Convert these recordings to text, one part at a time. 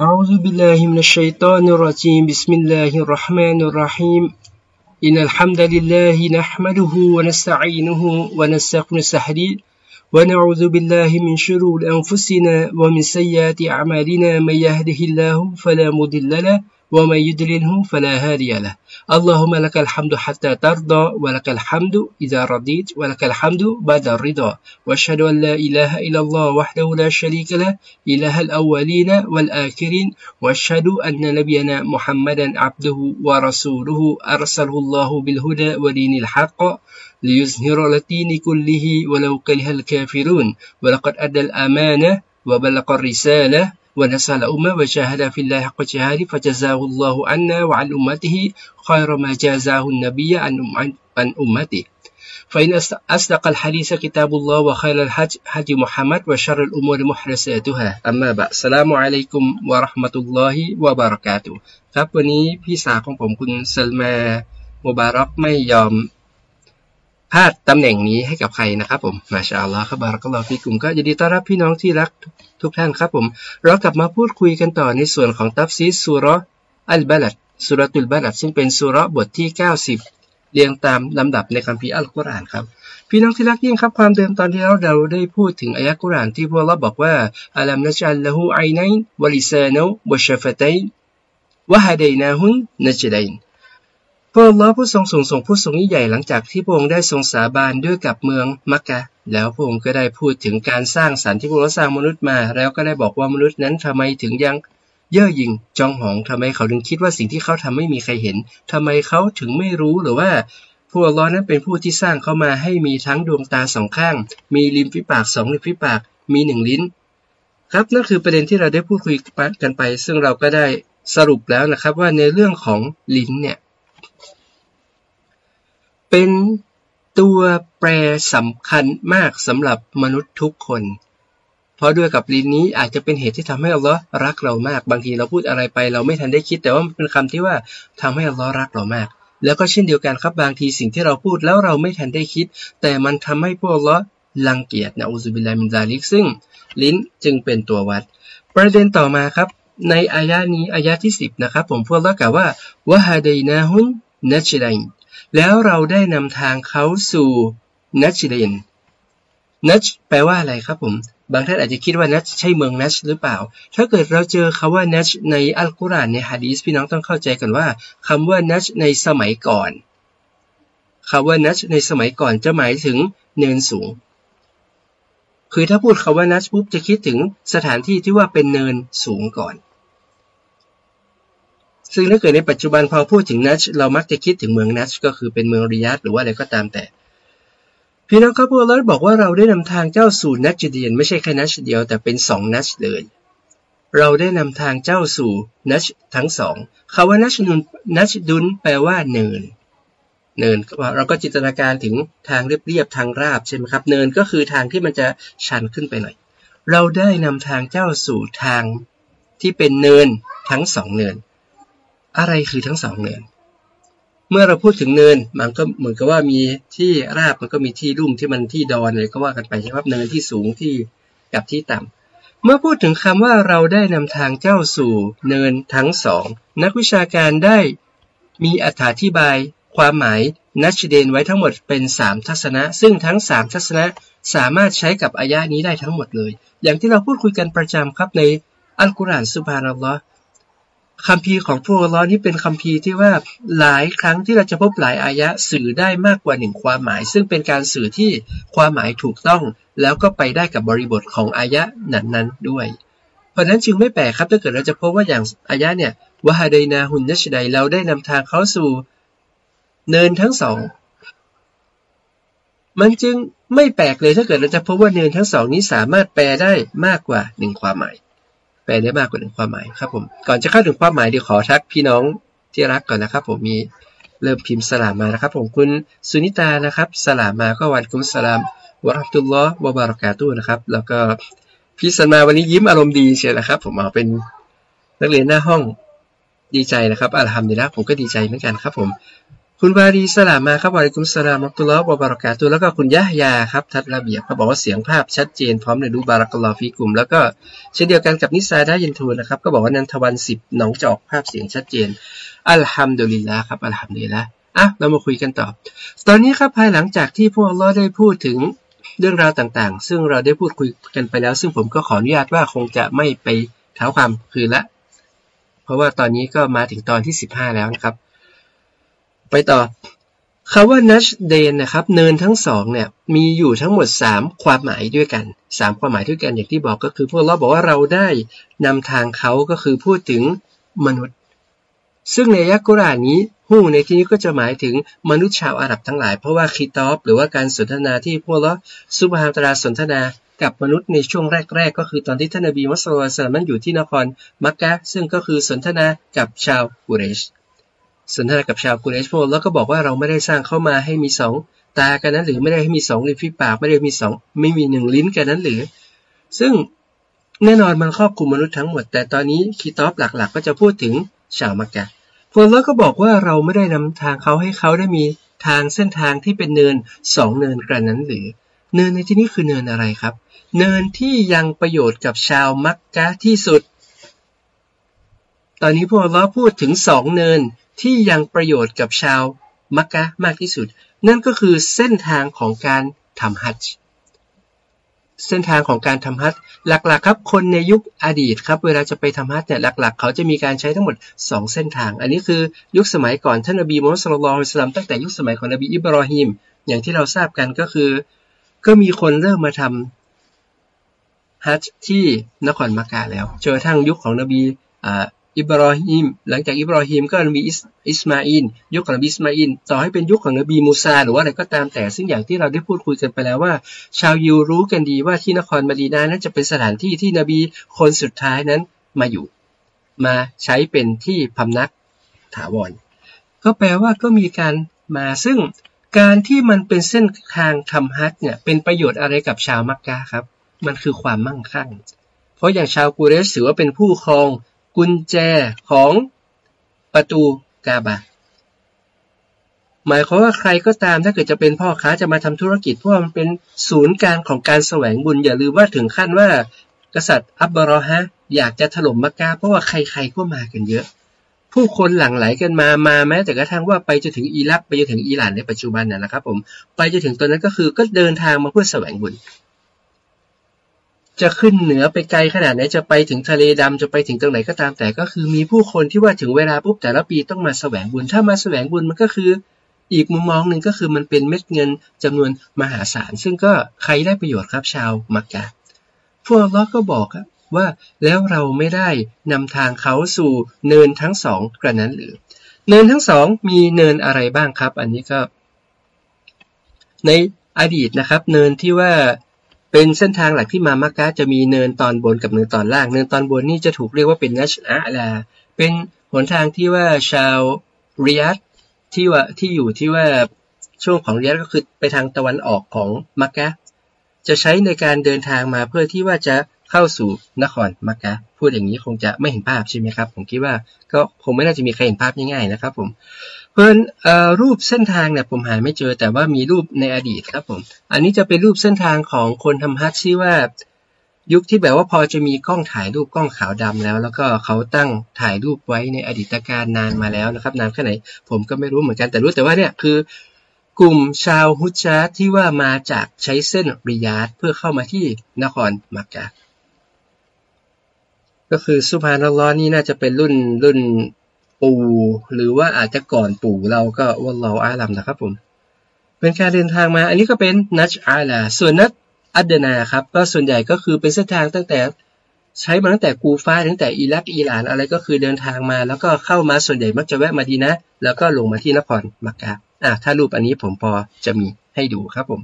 أعوذ بالله من الشيطان الرجيم بسم الله الرحمن الرحيم إن الحمد لله نحمده ونستعينه ونستغفره ونعوذ بالله من شرور أنفسنا ومن سيئات أعمالنا من يهده الله فلا مضل له ومن يدلله فلا هادي له. اللهم لك الحمد حتى ترضى ولك الحمد إذا رضيت ولك الحمد بعد الرضا. وأشهد أن لا إله إلا الله وحده لا شريك له إله الأولين والآخرين. وأشهد أن نبينا محمدا عبده ورسوله أرسله الله بالهدى ودين الحق. ليظهر الدين كله ولو كره الكافرون ولقد أدى الأمانة وبلغ الرسالة ونسأل أمة وجاهد في الله حق جهاده فجزاه الله عنا وعن أمته خير ما جازاه النبي عن, عن أمته فإن أصدق الحديث كتاب الله وخير الحج حج محمد وشر الأمور محدثاتها أما بعد السلام عليكم ورحمة الله وبركاته ครับวันนี้พี่สาวของผมคุณเซลมามุบารักไม่ยอมพล าดตำแหน่งนี้ให้กับใครนะครับผมมาชาอัลลอฮ์ครับบารักลอฮ์ฟิกุมก็ยินดีต้อนรับพี่น้องที่รักทุกท่านครับผม เรากลับมาพูดคุยกันต่อในส่วนของตัฟซีสุรอัลบาลัดสุรตุลบาลัดซึ่งเป็นสุรบทที่ 90 เรียงตามลำดับในคัมภีร์อัลกุรอานครับพี่น้องที่รักยิ่งครับความเดิมตอนที่เราเราได้พูดถึงอายะกุรอานที่พวกเราบอกว่าอัลัมนัจัลละหูไอไนวะลิซานุวะชฟตัยวะฮะดัยนาฮุนนัจดัย พระองค์ผู้ทรงสูงส่งผู้ทรงยิ่งใหญ่หลังจากที่พระองค์ได้ทรงสาบานด้วยกับเมืองมักกะ แล้วพระองค์ก็ได้พูดถึงการสร้างสรรค์ที่พระองค์สร้างมนุษย์มา แล้วก็ได้บอกว่ามนุษย์นั้นทำไมถึงยังเย่อหยิ่งจองหองทำไมเขาถึงคิดว่าสิ่งที่เขาทำไม่มีใครเห็นทำไมเขาถึงไม่รู้หรือว่าผู้ล้อนั้นเป็นผู้ที่สร้างเขามาให้มีทั้งดวงตาสองข้าง มีริมฝีปากสองริมฝีปาก มีหนึ่งลิ้น ครับนั่นคือประเด็นที่เราได้พูดคุยกันไป ซึ่งเราก็ได้สรุปแล้วนะครับว่าในเรื่องของลิ้นเนี่ย เป็นตัวแปรสำคัญมากสำหรับมนุษย์ทุกคน เพราะด้วยกับลิ้นนี้อาจจะเป็นเหตุที่ทำให้อัลลอฮ์รักเรามาก บางทีเราพูดอะไรไป เราไม่ทันได้คิด แต่ว่ามันเป็นคำที่ว่าทำให้อัลลอฮ์รักเรามาก แล้วก็เช่นเดียวกันครับบางทีสิ่งที่เราพูดแล้วเราไม่ทันได้คิด แต่มันทำให้พวกอัลลอฮ์ลังเกียจนะอุซุบิลลามินซาลิกซึ่งลิ้นจึงเป็นตัววัด ประเด็นต่อมาครับ ในอายะนี้อายะที่ 10 นะครับ ผมพวกเรากล่าวว่าวะฮาดีนาฮุนนัชดัย แล้วเราได้นำทางเขาสู่นัชเดนนัชแปลว่าอะไรครับผม บางท่านอาจจะคิดว่านัชใช่เมืองนัชหรือเปล่า ถ้าเกิดเราเจอคาว่านัชในอัลกุรอานในฮะดีสพี่น้องต้องเข้าใจกันว่าคำว่านัชในสมัยก่อนคำว่านัชในสมัยก่อนจะหมายถึงเนินสูง คือถ้าพูดคาว่านัชปุ๊บจะคิดถึงสถานที่ที่ว่าเป็นเนินสูงก่อน ซึ่งถ้าเกิดในปัจจุบันพอพูดถึงนัชเรามักจะคิดถึงเมืองนัชก็คือเป็นเมืองริยัตหรือว่าอะไรก็ตามแต่ พี่น้องครับพวกเราบอกว่าเราได้นำทางเจ้าสู่นัชเดียนไม่ใช่แค่นัชเดียวแต่เป็นสองนัชเลย เราได้นำทางเจ้าสู่นัชทั้งสองคาว่านัชนุนนัชดุนแปลว่าเนิน เนินเราก็จินตนาการถึงทางเรียบๆทางราบใช่ไหมครับ เนินก็คือทางที่มันจะชันขึ้นไปหน่อย เราได้นำทางเจ้าสู่ทางที่เป็นเนินทั้งสองเนิน อะไรคือทั้งสองเนิน เมื่อเราพูดถึงเนินมันก็เหมือนกับว่ามีที่ราบมันก็มีที่รุ่มที่มันที่ดอนเลยก็ว่ากันไปใช่ไหมครับเนินที่สูงที่กับที่ต่ำเมื่อพูดถึงคำว่าเราได้นำทางเจ้าสู่เนินทั้งสองนักวิชาการได้มีอธิบายความหมายนัชเดนไว้ทั้งหมดเป็น 3 ทัศนะ ซึ่งทั้ง 3 ทัศนะสามารถใช้กับอายะนี้ได้ทั้งหมดเลย อย่างที่เราพูดคุยกันประจำครับในอัลกุรอานสุบฮานัลลอฮ์ คำพีของพวกเรานี่เป็นคำพีที่ว่าหลายครั้งที่เราจะพบหลายอายะสื่อได้มากกว่าหนึ่งความหมาย ซึ่งเป็นการสื่อที่ความหมายถูกต้อง แล้วก็ไปได้กับบริบทของอายะนั้นๆด้วย เพราะนั้นจึงไม่แปลกครับถ้าเกิดเราจะพบว่าอย่างอายะเนี่ยวะฮาดนาหุนนัชไดเราได้นำทางเขาสู่เนินทั้งสอง มันจึงไม่แปลกเลยถ้าเกิดเราจะพบว่าเนินทั้งสองนี้สามารถแปลได้มากกว่าหนึ่งความหมาย แปลได้มากกว่าหนึ่งความหมายครับผม ก่อนจะเข้าถึงความหมายเดี๋ยวขอทักพี่น้องที่รักก่อนนะครับ ผมมีเริ่มพิมพ์สลามมานะครับ ผมคุณสุนิตานะครับสลามมาก็วันกุมสลามวะรับตุลลอฮ์วะบารากาตุนะครับ แล้วก็พี่สันมาวันนี้ยิ้มอารมณ์ดีเชียวนะครับ ผมเอาเป็นนักเรียนหน้าห้องดีใจนะครับอัลฮัมดุลิลละผมก็ดีใจเหมือนกันครับ ผม คุณบารีสลามมาครับวาริกุมสลามอัตุลลอฮ์บารักาตุแล้วก็คุณยะยาครับทัดระเบียบเขาบอกว่าเสียงภาพชัดเจนพร้อมเลยดูบารักลอฟีกลุ่มแล้วก็เช่นเดียวกันกับนิสาดายินทูนะครับก็บอกว่านันทวันสิบหนองจอกภาพเสียงชัดเจนอัลฮัมดุลิลละครับอัลฮัมดุลิลละอะเรามาคุยกันต่อ ตอนนี้ครับภายหลังจากที่พวกเราได้พูดถึงเรื่องราวต่างๆ ซึ่งเราได้พูดคุยกันไปแล้ว ซึ่งผมก็ขออนุญาตว่าคงจะไม่ไปเท้าความคืนละ เพราะว่าตอนนี้ก็มาถึงตอนที่ 15 แล้วนะครับ ไปต่อคาว่านัชเดนนะครับ เนินทั้งสองเนี่ยมีอยู่ทั้งหมด 3 ความหมายด้วยกัน 3 ความหมายด้วยกันอย่างที่บอกก็คือพวกเราบอกว่าเราได้นำทางเขาก็คือพูดถึงมนุษย์ ซึ่งในยักกุรานนี้ฮู้ในที่นี้ก็จะหมายถึงมนุษย์ชาวอาหรับทั้งหลาย เพราะว่าคีตอบหรือว่าการสนทนาที่พวกเราซุบฮานตราสนทนากับมนุษย์ในช่วงแรก ๆ ก็คือตอนที่ท่านนบีมุสลิมนั้นอยู่ที่นครมักกะซึ่งก็คือสนทนากับชาวกุเรช สนทนากับชาวกุเรชพวกแล้วก็บอกว่าเราไม่ได้สร้างเข้ามาให้มีสองตากันนั้นหรือไม่ได้ให้มีสองริมฝีปากไม่ได้มีสองไม่มีหนึ่งลิ้นกันนั้นหรือ ซึ่งแน่นอนมันครอบคลุมมนุษย์ทั้งหมด แต่ตอนนี้คีตอบหลักๆ ก็จะพูดถึงชาวมักกะพวกเราก็บอกว่าเราไม่ได้นำทางเขาให้เขาได้มีทางเส้นทางที่เป็นเนินสองเนินกันนั้นหรือ เนินในที่นี้คือเนินอะไรครับ เนินที่ยังประโยชน์กับชาวมักกะที่สุด ตอนนี้พวกเราพูดถึงสองเนินที่ยังประโยชน์กับชาวมักกะมากที่สุด นั่นก็คือเส้นทางของการทำฮัจจ์เส้นทางของการทำฮัจจ์หลักๆครับ คนในยุคอดีตครับเวลาจะไปทำฮัจจ์เนี่ยหลักๆ เขาจะมีการใช้ทั้งหมด 2 เส้นทาง อันนี้คือยุคสมัยก่อนท่านนบีมุฮัมมัดสุลลัลอิสลามตั้งแต่ยุคสมัยของนบีอิบรอฮิมอย่างที่เราทราบกันก็คือ ก็มีคนเริ่มมาทำฮัจจ์ที่นครมักกะแล้วจนทั้งยุคของนบี อิบรอฮิมหลังจากอิบรอฮิมก็มีอิสมาอินยุคของนบีอิสมาอินต่อให้เป็นยุคของนบีมูซาหรือว่าอะไรก็ตามแต่ ซึ่งอย่างที่เราได้พูดคุยกันไปแล้วว่า ชาวยิวรู้กันดีว่าที่นครมาดีนานั้นจะเป็นสถานที่ที่นบีคนสุดท้ายนั้นมาอยู่ มาใช้เป็นที่พำนักถาวร ก็แปลว่าก็มีการมาซึ่งการที่มันเป็นเส้นทางทำฮัจเนี่ยเป็นประโยชน์อะไรกับชาวมักกะครับ มันคือความมั่งคั่ง เพราะอย่างชาวกูเรสถือว่าเป็นผู้ครอง กุญแจของประตูกาบะหมายความว่าใครก็ตามถ้าเกิดจะเป็นพ่อค้าจะมาทำธุรกิจเพราะมันเป็นศูนย์กลางของการแสวงบุญอย่าลืมว่าถึงขั้นว่า กษัตริย์อับบรอฮะอยากจะถล่มมักกะเพราะว่าใครๆก็มากันเยอะ ผู้คนหลั่งไหลกันมามาแม้แต่กระทั่งว่าไปจะถึงอิรักไปจะถึงอิหร่านในปัจจุบันน่ะนะครับผมไปจะถึงตอนนั้นก็คือก็เดินทางมาเพื่อแสวงบุญ จะขึ้นเหนือไปไกลขนาดไหนจะไปถึงทะเลดำจะไปถึงตรงไหนก็ตามแต่ก็คือมีผู้คนที่ว่าถึงเวลาปุ๊บแต่ละปีต้องมาแสวงบุญ ถ้ามาแสวงบุญมันก็คือ อีกมุมมองหนึ่งก็คือมันเป็นเม็ดเงินจำนวนมหาศาล ซึ่งก็ใครได้ประโยชน์ครับชาวมักกะพวกเราก็บอกครับว่าแล้วเราไม่ได้นำทางเขาสู่เนินทั้งสองกระนั้นหรือ เนินทั้งสองมีเนินอะไรบ้างครับ อันนี้ก็ ในอดีตนะครับ เนินที่ว่า เป็นเส้นทางหลักที่มามักะจะมีเนินตอนบนกับเนินตอนล่าง เนินตอนบนนี่จะถูกเรียกว่าเป็นนัชอะลา เป็นหนทางที่ว่าชาวเรียดที่ว่าที่อยู่ที่ว่าช่วงของเรียดก็คือไปทางตะวันออกของมักกะจะใช้ในการเดินทางมาเพื่อที่ว่าจะเข้าสู่นครมักกะพูดอย่างนี้คงจะไม่เห็นภาพใช่ไหมครับ ผมคิดว่าก็คงไม่น่าจะมีใครเห็นภาพง่ายๆนะครับผม เพราะรูปเส้นทางเนี่ยผมหาไม่เจอแต่ว่ามีรูปในอดีตครับผม อันนี้จะเป็นรูปเส้นทางของคนทำฮัทชื่อว่ายุคที่แบบว่าพอจะมีกล้องถ่ายรูปกล้องขาวดำแล้ว แล้วก็เขาตั้งถ่ายรูปไว้ในอดีตการนานมาแล้วนะครับนานแค่ไหนผมก็ไม่รู้เหมือนกันแต่รู้แต่ว่าเนี่ยคือกลุ่มชาวฮุจาที่ว่ามาจากใช้เส้นริยาดเพื่อเข้ามาที่นครมักกะก็คือสุภานัลลอนี่น่าจะเป็นรุ่นรุ่น ปู่หรือว่าอาจจะก่อนปู่เราก็วันเราอาลัมนะครับผม เป็นการเดินทางมา อันนี้ก็เป็นนัชอาลา ส่วนนัชอัดนาครับ ก็ส่วนใหญ่ก็คือเป็นเส้นทางตั้งแต่ใช้มาตั้งแต่กูฟ้าตั้งแต่อิรักอิหร่านอะไรก็คือเดินทางมา แล้วก็เข้ามาส่วนใหญ่มักจะแวะมาดีนะ แล้วก็ลงมาที่นครมักกะอะถ้ารูปอันนี้ผมพอจะมีให้ดูครับผม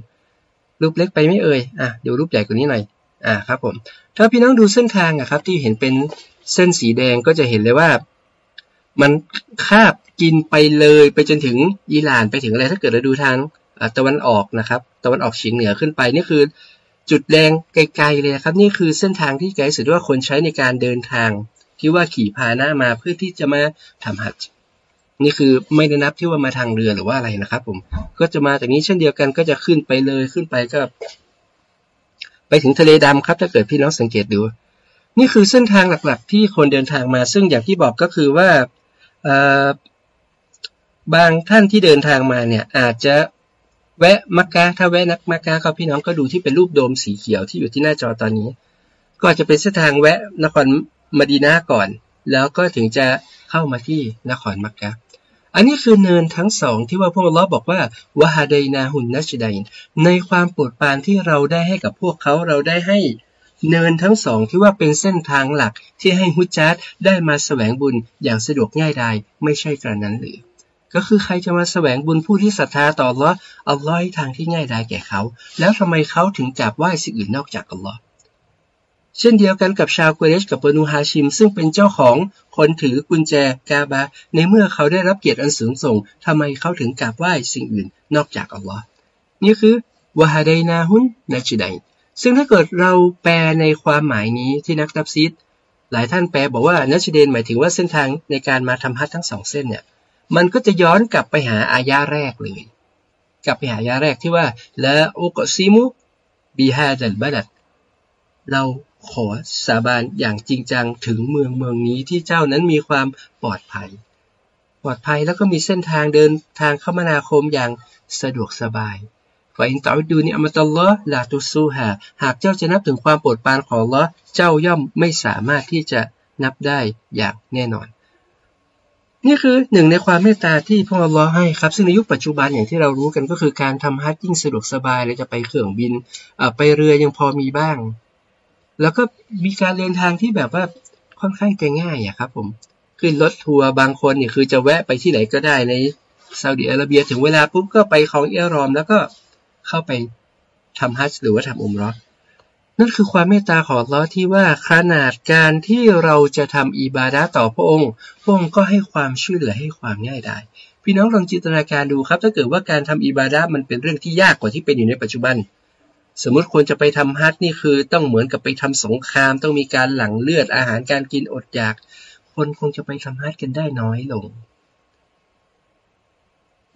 รูปเล็กไปไม่เอ่ยอะดูรูปใหญ่กว่านี้หน่อยอ่าครับผม ถ้าพี่น้องดูเส้นทางอะครับที่เห็นเป็นเส้นสีแดงก็จะเห็นเลยว่า มันคาบกินไปเลยไปจนถึงอิหร่านไปถึงอะไรถ้าเกิดเราดูทางตะวันออกนะครับ ตะวันออกเฉียงเหนือขึ้นไปนี่คือ จุดแดงไกลๆเลยครับ นี่คือเส้นทางที่ไกลสุดว่าคนใช้ในการเดินทาง ที่ว่าขี่พาหน้ามาเพื่อที่จะมาทำหัดนี่คือไม่ได้นับที่ว่ามาทางเรือหรือว่าอะไรนะครับ ผม ก็จะมาจากนี้เช่นเดียวกันก็จะขึ้นไปเลยขึ้นไปก็ ไปถึงทะเลดำครับ ถ้าเกิดพี่น้องสังเกตดู นี่คือเส้นทางหลักๆ ที่คนเดินทางมาซึ่งอย่างที่บอกก็คือว่า บางท่านที่เดินทางมาเนี่ยอาจจะแวะมักกะถ้าแวะนักมักกะครับพี่น้องก็ดูที่เป็นรูปโดมสีเขียวที่อยู่ที่หน้าจอตอนนี้ ก็จะเป็นเส้นทางแวะนครมดีนาก่อน แล้วก็ถึงจะเข้ามาที่นครมักกะอันนี้คือเนินทั้งสองที่ว่าพวกเราบอกว่าวะฮาดนาหุนนัชดัยในความโปรดปรานที่เราได้ให้กับพวกเขาเราได้ให้ เนินทั้งสองที่ว่าเป็นเส้นทางหลักที่ให้ฮุจัดได้มาแสวงบุญอย่างสะดวกง่ายดายไม่ใช่กระนั้นหรือก็คือใครจะมาแสวงบุญผู้ที่ศรัทธาต่ออัลลอฮ์อัลลอฮ์ทางที่ง่ายดายแก่เขา แล้วทำไมเขาถึงจับไหว้สิ่งอื่นนอกจากอัลลอฮ์เช่นเดียวกันกับชาวกุเรชกับปนูฮาชิม ซึ่งเป็นเจ้าของคนถือกุญแจกาบา ในเมื่อเขาได้รับเกียรติอันสูงส่งทำไมเขาถึงกราบไหว้สิ่งอื่นนอกจากอัลลอฮ์นี่คือวะฮาดนาฮุนนัจิดัย ซึ่งถ้าเกิดเราแปลในความหมายนี้ที่นักตับซิดหลายท่านแปลบอกว่านัชเดนหมายถึงว่าเส้นทางในการมาทำฮัททั้งสองเส้นเนี่ยมันก็จะย้อนกลับไปหาอายาแรกเลย กลับไปหาอายาแรกที่ว่าละอุกซิมุบีฮาดัลบัดเราขอสาบานอย่างจริงจังถึงเมืองเมืองนี้ที่เจ้านั้นมีความปลอดภัย ปลอดภัยแล้วก็มีเส้นทางเดินทางคมนาคมอย่างสะดวกสบาย ฝ่าอินตอดูนี่อัมตัลลอลาตุซูฮาหากเจ้าจะนับถึงความโปรดปรานของลอเจ้าย่อมไม่สามารถที่จะนับได้อย่างแน่นอน นี่คือหนึ่งในความเมตตาที่พระองค์ให้ครับ ซึ่งในยุคปัจจุบันอย่างที่เรารู้กันก็คือการทำฮัทยิ่งสะดวกสบายเลยจะไปเครื่องบินไปเรือยังพอมีบ้าง แล้วก็มีการเดินทางที่แบบว่าค่อนข้างจะง่ายอะครับผมขึ้นรถทัวร์บางคนเนี่ยคือจะแวะไปที่ไหนก็ได้ในซาอุดิอาระเบียถึงเวลาปุ๊บก็ไปของเอรอม แล้วก็ เข้าไปทำฮัจหรือว่าทำอุมรอนั่นคือความเมตตาของเราที่ว่าขนาดการที่เราจะทำอิบาดะต่อพระองค์ พระองค์ก็ให้ความช่วยเหลือให้ความง่ายได้ พี่น้องลองจินตนาการดูครับ ถ้าเกิดว่าการทำอิบาดะมันเป็นเรื่องที่ยากกว่าที่เป็นอยู่ในปัจจุบัน สมมติควรจะไปทำฮัทนี่คือต้องเหมือนกับไปทำสงคราม ต้องมีการหลั่งเลือดอาหารการกินอดอยาก คนคงจะไปทำฮัทกันได้น้อยลง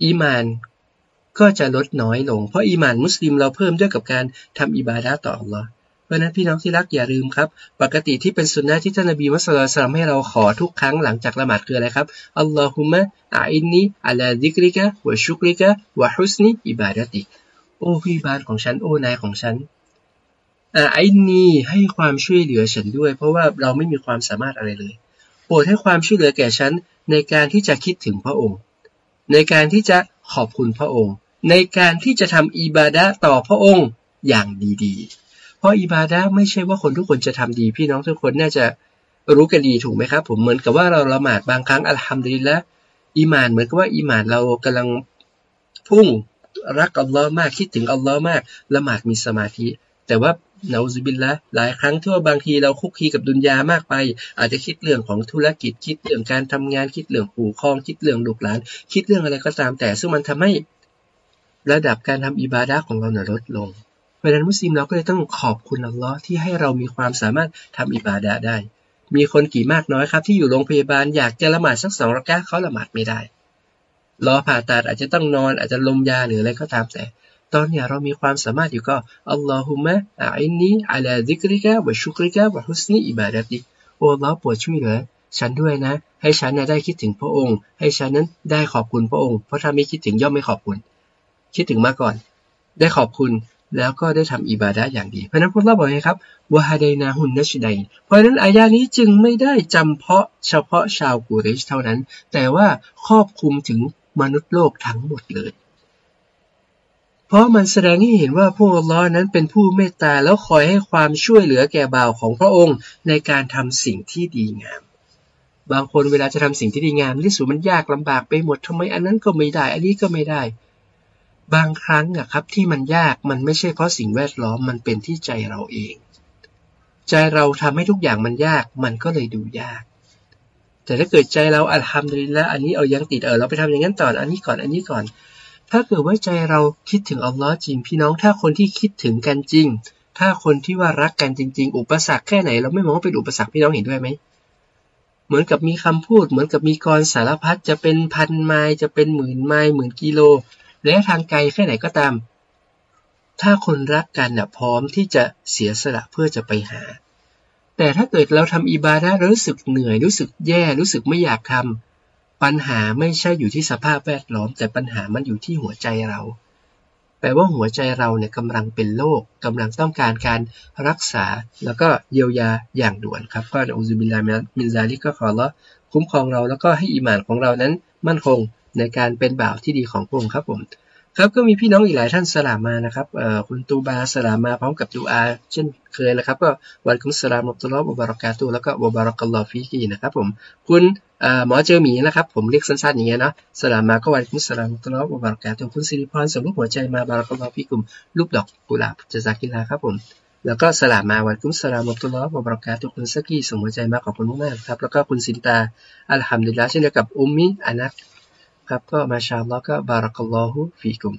อีมาน ก็จะลดน้อยลง เพราะอีมานมุสลิมเราเพิ่มด้วยกับการทำอิบาดะต่อ Allah เพราะนั้นพี่น้องที่รักอย่าลืมครับ ปกติที่เป็นสุนนะที่ท่านนบีมุสลิมให้เราขอทุกครั้งหลังจากละหมาดคืออะไรครับอัลลอฮุมะอาอินนีอัลาดิกริกะวะชุกริกะวะฮุสนีอิบาดติโอ้พี่บานของฉันโอ้นายของฉันอาอินนีให้ความช่วยเหลือฉันด้วย เพราะว่าเราไม่มีความสามารถอะไรเลยโปรดให้ความช่วยเหลือแก่ฉันในการที่จะคิดถึงพระองค์ ในการที่จะขอบคุณพระองค์ ในการที่จะทำอิบาดะต่อพระองค์อย่างดีๆ เพราะอิบาดะไม่ใช่ว่าคนทุกคนจะทำดี พี่น้องทุกคนน่าจะรู้กันดีถูกไหมครับ ผมเหมือนกับว่าเราละหมาดบางครั้งอัลฮัมดุลิลละอิมานเหมือนกับว่าอิมานเรากำลังพุ่งรักอัลลอฮ์มากคิดถึงอัลลอฮ์มากละหมาดมีสมาธิ แต่ว่านาอุบิลละหลายครั้งที่ว่าบางทีเราคุกคีกับดุนยามากไป อาจจะคิดเรื่องของธุรกิจคิดเรื่องการทำงานคิดเรื่องปู่ครองคิดเรื่องลูกหลาน คิดเรื่องอะไรก็ตามแต่ซึ่งมันทำให้ ระดับการทำอิบาดะของเราลดลง เพราะนั้นมุสลิมเราก็เลยต้องขอบคุณอัลลอฮ์ที่ให้เรามีความสามารถทำอิบาดะได้ มีคนกี่มากน้อยครับ ที่อยู่โรงพยาบาลอยากจะละหมาดสักสองรักะเขาละหมาดไม่ได้ รอผ่าตัดอาจจะต้องนอนอาจจะลมยาหรืออะไรก็ตามแต่ ตอนนี้เรามีความสามารถอยู่ก็อัลลอฮุมะอินนีอัลาดิกริกะวะชุกริกะวะฮุสนีอิบาดะติโอ้เราโปรดช่วยเหลือฉันด้วยนะ ให้ฉันได้คิดถึงพระองค์ ให้ฉันนั้นได้ขอบคุณพระองค์ เพราะถ้าไม่คิดถึงย่อมไม่ขอบคุณ คิดถึงมาก่อน ได้ขอบคุณแล้วก็ได้ทำอิบาดะอย่างดี เพราะนั้นพวกเราบอกไงครับวะฮาเดนาหุนนัชดัยเพราะนั้นอายานี้จึงไม่ได้จำเพาะเฉพาะชาวกุเรชเท่านั้น แต่ว่าครอบคลุมถึงมนุษย์โลกทั้งหมดเลย เพราะมันแสดงให้เห็นว่าพวกลลอนั้นเป็นผู้เมตตาแล้วคอยให้ความช่วยเหลือแก่บ่าวของพระองค์ ในการทำสิ่งที่ดีงามบางคนเวลาจะทำสิ่งที่ดีงามที่สุดมันยากลำบากไปหมดทำไมอันนั้นก็ไม่ได้ อันนี้ก็ไม่ได้ บางครั้งอะครับที่มันยากมันไม่ใช่เพราะสิ่งแวดล้อมมันเป็นที่ใจเราเอง ใจเราทำให้ทุกอย่างมันยากมันก็เลยดูยาก แต่ถ้าเกิดใจเราอัลฮัมดุลิลละอันนี้เอายังติดเออเราไปทำอย่างนั้นต่ออันนี้ก่อนอันนี้ก่อน ถ้าเกิดว่าใจเราคิดถึงอัลลอฮ์จริงพี่น้องถ้าคนที่คิดถึงกันจริง ถ้าคนที่ว่ารักกันจริง ๆ อุปสรรคแค่ไหน เราไม่มองว่าเป็นอุปสรรคพี่น้องเห็นด้วยไหมเหมือนกับมีคำพูด เหมือนกับมีกรสารพัดจะเป็นพันไมล์จะเป็นหมื่นไมล์หมื่นกิโล และทางไกลแค่ไหนก็ตาม ถ้าคนรักกันน่ะพร้อมที่จะเสียสละเพื่อจะไปหา แต่ถ้าเกิดเราทำอิบาดะรู้สึกเหนื่อยรู้สึกแย่รู้สึกไม่อยากทำปัญหาไม่ใช่อยู่ที่สภาพแวดล้อม แต่ปัญหามันอยู่ที่หัวใจเราแปลว่าหัวใจเราเนี่ยกำลังเป็นโรคกำลังต้องการการรักษา แล้วก็เยียวยาอย่างด่วนครับ ก็อุซบิลลามินซาลิก็ขอละคุ้มครองเราแล้วก็ให้อิมานของเรานั้นมั่นคง ในการเป็นบ่าวที่ดีของพระองค์ครับผมครับก็มีพี่น้องอีกหลายท่านสลามานะครับคุณตูบาสลามาพร้อมกับดูอา เช่นเคยนะครับ ก็วันคุมสลามอับตุลลอฮ์บารากาตูแล้วก็บารอกัลลอฟีกีนะครับผมคุณหมอเจอหมีนะครับ ผมเรียกสั้นๆอย่างเงี้ยเนาะสลามาก็วันคุมสลามอับตุลลอฮ์บารากาตูคุณสิริพรส่งรูปหัวใจมาบารักัลลอฟีกุมรูปดอกกุหลาบจะซากิลาครับผมแล้วก็สลามาวันกุมสลามอับตุลลอฮ์บารากาตูคุณสกี้ส่งหัวใจมาขอบคุณมากๆครับ แล้วก็คุณสินตาอัลฮัมดุลิลละเช่นเดียวกับอุมมิอานัก ครับก็มาชาอัลลอก็บารักัลลอฮุฟีกุม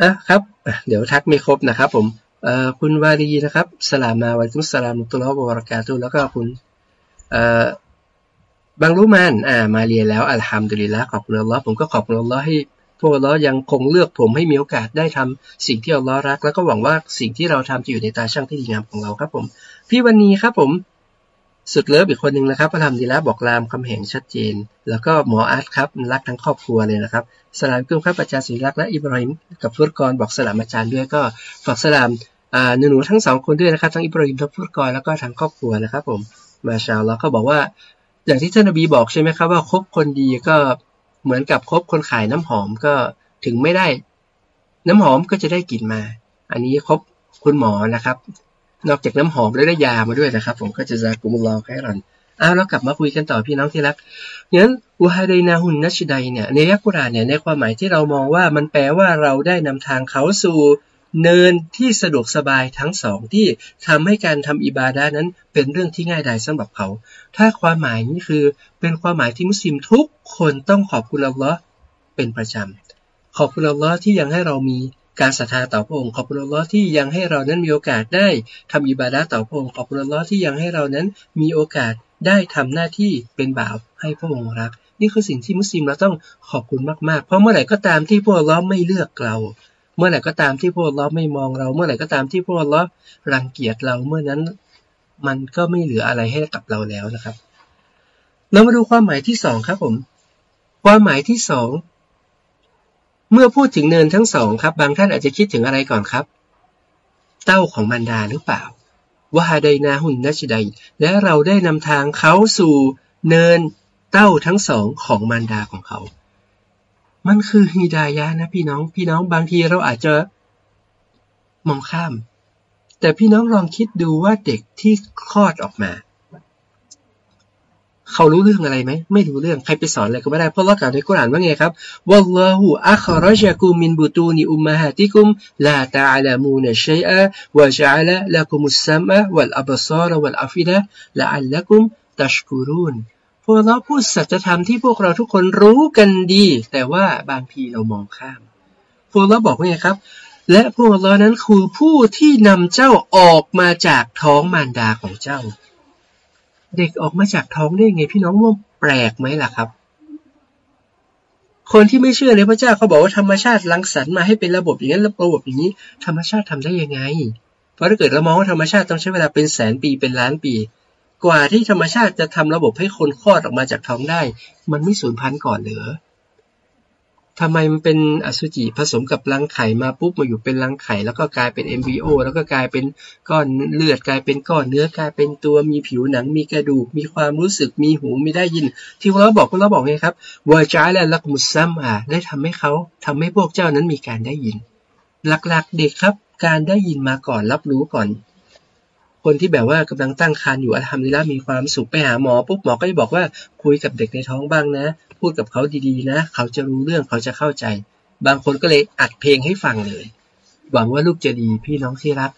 อะครับ เดี๋ยวทักไม่ครบนะครับผมเอ่อคุณวารีนะครับสลามมาวันทุสลามุตุลอบวรกาตุแล้วก็คุณเอ่อบางรู้มันอ่ามาเรียนแล้วอัลฮัมดุลิลละขอบคุณอัลลอฮ์ผมก็ขอบคุณอัลลอฮ์ให้พวกอัลลอฮ์ยังคงเลือกผมให้มีโอกาสได้ทำสิ่งที่อัลลอฮ์รัก แล้วก็หวังว่าสิ่งที่เราทำจะอยู่ในตาช่างที่ดีงามของเราครับผม พี่วันนี้ครับผม สุดเลิฟอีกคนหนึ่งนะครับพระธรรมดีละบอกลามคำแหงชัดเจน แล้วก็หมออาร์ตครับรักทั้งครอบครัวเลยนะครับสลามกุ้มครับอาจารย์ศิรักและอิบราฮิมกับฟุตกรบอกสลามอาจารย์ด้วยก็ฝากสลามหนูหนูทั้งสองคนด้วยนะครับทั้งอิบราฮิมทั้งฟุตกรแล้วก็ทั้งครอบครัวนะครับผมมาชาแล้วก็บอกว่า อย่างที่ท่านนบีบอกใช่ไหมครับว่าคบคนดีก็เหมือนกับคบคนขายน้ำหอมก็ถึงไม่ได้ น้ำหอมก็จะได้กลิ่นมา อันนี้คบคุณหมอนะครับ นอกจากน้ำหอมแล้วได้ยามาด้วยนะครับ ผมก็จะจะกุมลอแค่รันอ้าวแล้วกลับมาคุยกันต่อพี่น้องที่รักงั้นวฮาดนาหุนนัชดัยเนี่ยในยักกุรานเนี่ยในความหมายที่เรามองว่ามันแปลว่าเราได้นำทางเขาสู่เนินที่สะดวกสบายทั้งสองที่ทำให้การทำอิบาดานั้นเป็นเรื่องที่ง่ายดายสำหรับเขา ถ้าความหมายนี้คือเป็นความหมายที่มุสลิมทุกคนต้องขอบคุณอัลลอฮ์เป็นประจำขอบคุณอัลลอฮ์ที่ยังให้เรามี การศรัทธาต่อพระองค์ขอบคุณอัลลอฮ์ที่ยังให้เรานั้นมีโอกาสได้ทำอิบาดะต่อพระองค์ขอบคุณอัลลอฮ์ที่ยังให้เรานั้นมีโอกาสได้ทำหน้าที่เป็นบ่าวให้พระองค์รัก นี่คือสิ่งที่มุสลิมเราต้องขอบคุณมากๆ เพราะเมื่อไหร่ก็ตามที่พวกเราไม่เลือกเราเมื่อไหร่ก็ตามที่พวกเราไม่มองเรา เมื่อไหร่ก็ตามที่พวกเรารังเกียจเราเมื่อนั้น มันก็ไม่เหลืออะไรให้กับเราแล้วนะครับ เรามาดูความหมายที่สองครับผม ความหมายที่สอง เมื่อพูดถึงเนินทั้งสองครับ บางท่านอาจจะคิดถึงอะไรก่อนครับ เต้าของมันดาหรือเปล่าวาฮาไดนาหุนนัชไดและเราได้นำทางเขาสู่เนินเต้าทั้งสองของมารดาของเขา มันคือฮีดายะนะพี่น้อง พี่น้องบางทีเราอาจจะมองข้าม แต่พี่น้องลองคิดดูว่าเด็กที่คลอดออกมา เขารู้เรื่องอะไรไหม ไม่รู้เรื่อง ใครไปสอนอะไรก็ไม่ได้ เพราะเรากล่าวในกุรอานว่าไงครับวัลลอฮูอัครจกุมมินบุตูนิอุมมะฮาติกุมลาตะลามูนชัยอะวะจัลละกุมุสซัมะวัลอับซาระวัลอัฟิดะละอัลละกุมตัชกุรุนพวกเราพูดสัจธรรมที่พวกเราทุกคนรู้กันดี แต่ว่าบางทีเรามองข้าม พวกเราบอกว่าไงครับ และพวกเรานั้นคือผู้ที่นำเจ้าออกมาจากท้องมารดาของเจ้า เด็กออกมาจากท้องได้ไงพี่น้องว่าแปลกไหมล่ะครับ คนที่ไม่เชื่อในพระเจ้าเขาบอกว่าธรรมชาติรังสรรค์มาให้เป็นระบบอย่างนั้นระบบอย่างนี้ ธรรมชาติทำได้ยังไง เพราะถ้าเกิดเรามองว่าธรรมชาติต้องใช้เวลาเป็นแสนปีเป็นล้านปี กว่าที่ธรรมชาติจะทำระบบให้คนคลอดออกมาจากท้องได้ มันไม่สูญพันธุ์ก่อนเหรือ ทำไมมันเป็นอสุจิผสมกับรังไข่มาปุ๊บมาอยู่เป็นรังไข่แล้วก็กลายเป็น MBO แล้วก็กลายเป็นก้อนเลือดกลายเป็นก้อนเนื้อกลายเป็นตัวมีผิวหนังมีกระดูก มีความรู้สึกมีหูมีได้ยิน ที่เราบอกเราบอกไงครับวาจาและลักมุซัมอะได้ทำให้เขาทำให้พวกเจ้านั้นมีการได้ยิน หลักๆเด็กครับ การได้ยินมาก่อนรับรู้ก่อน คนที่แบบว่ากำลังตั้งครรภ์อยู่ทำดีล้วมีความสุขไปหาหมอปุ๊บหมอก็จะบอกว่าคุยกับเด็กในท้องบ้างนะ พูดกับเขาดีๆนะ เขาจะรู้เรื่องเขาจะเข้าใจ บางคนก็เลยอัดเพลงให้ฟังเลย หวังว่าลูกจะดีพี่น้องที่รัก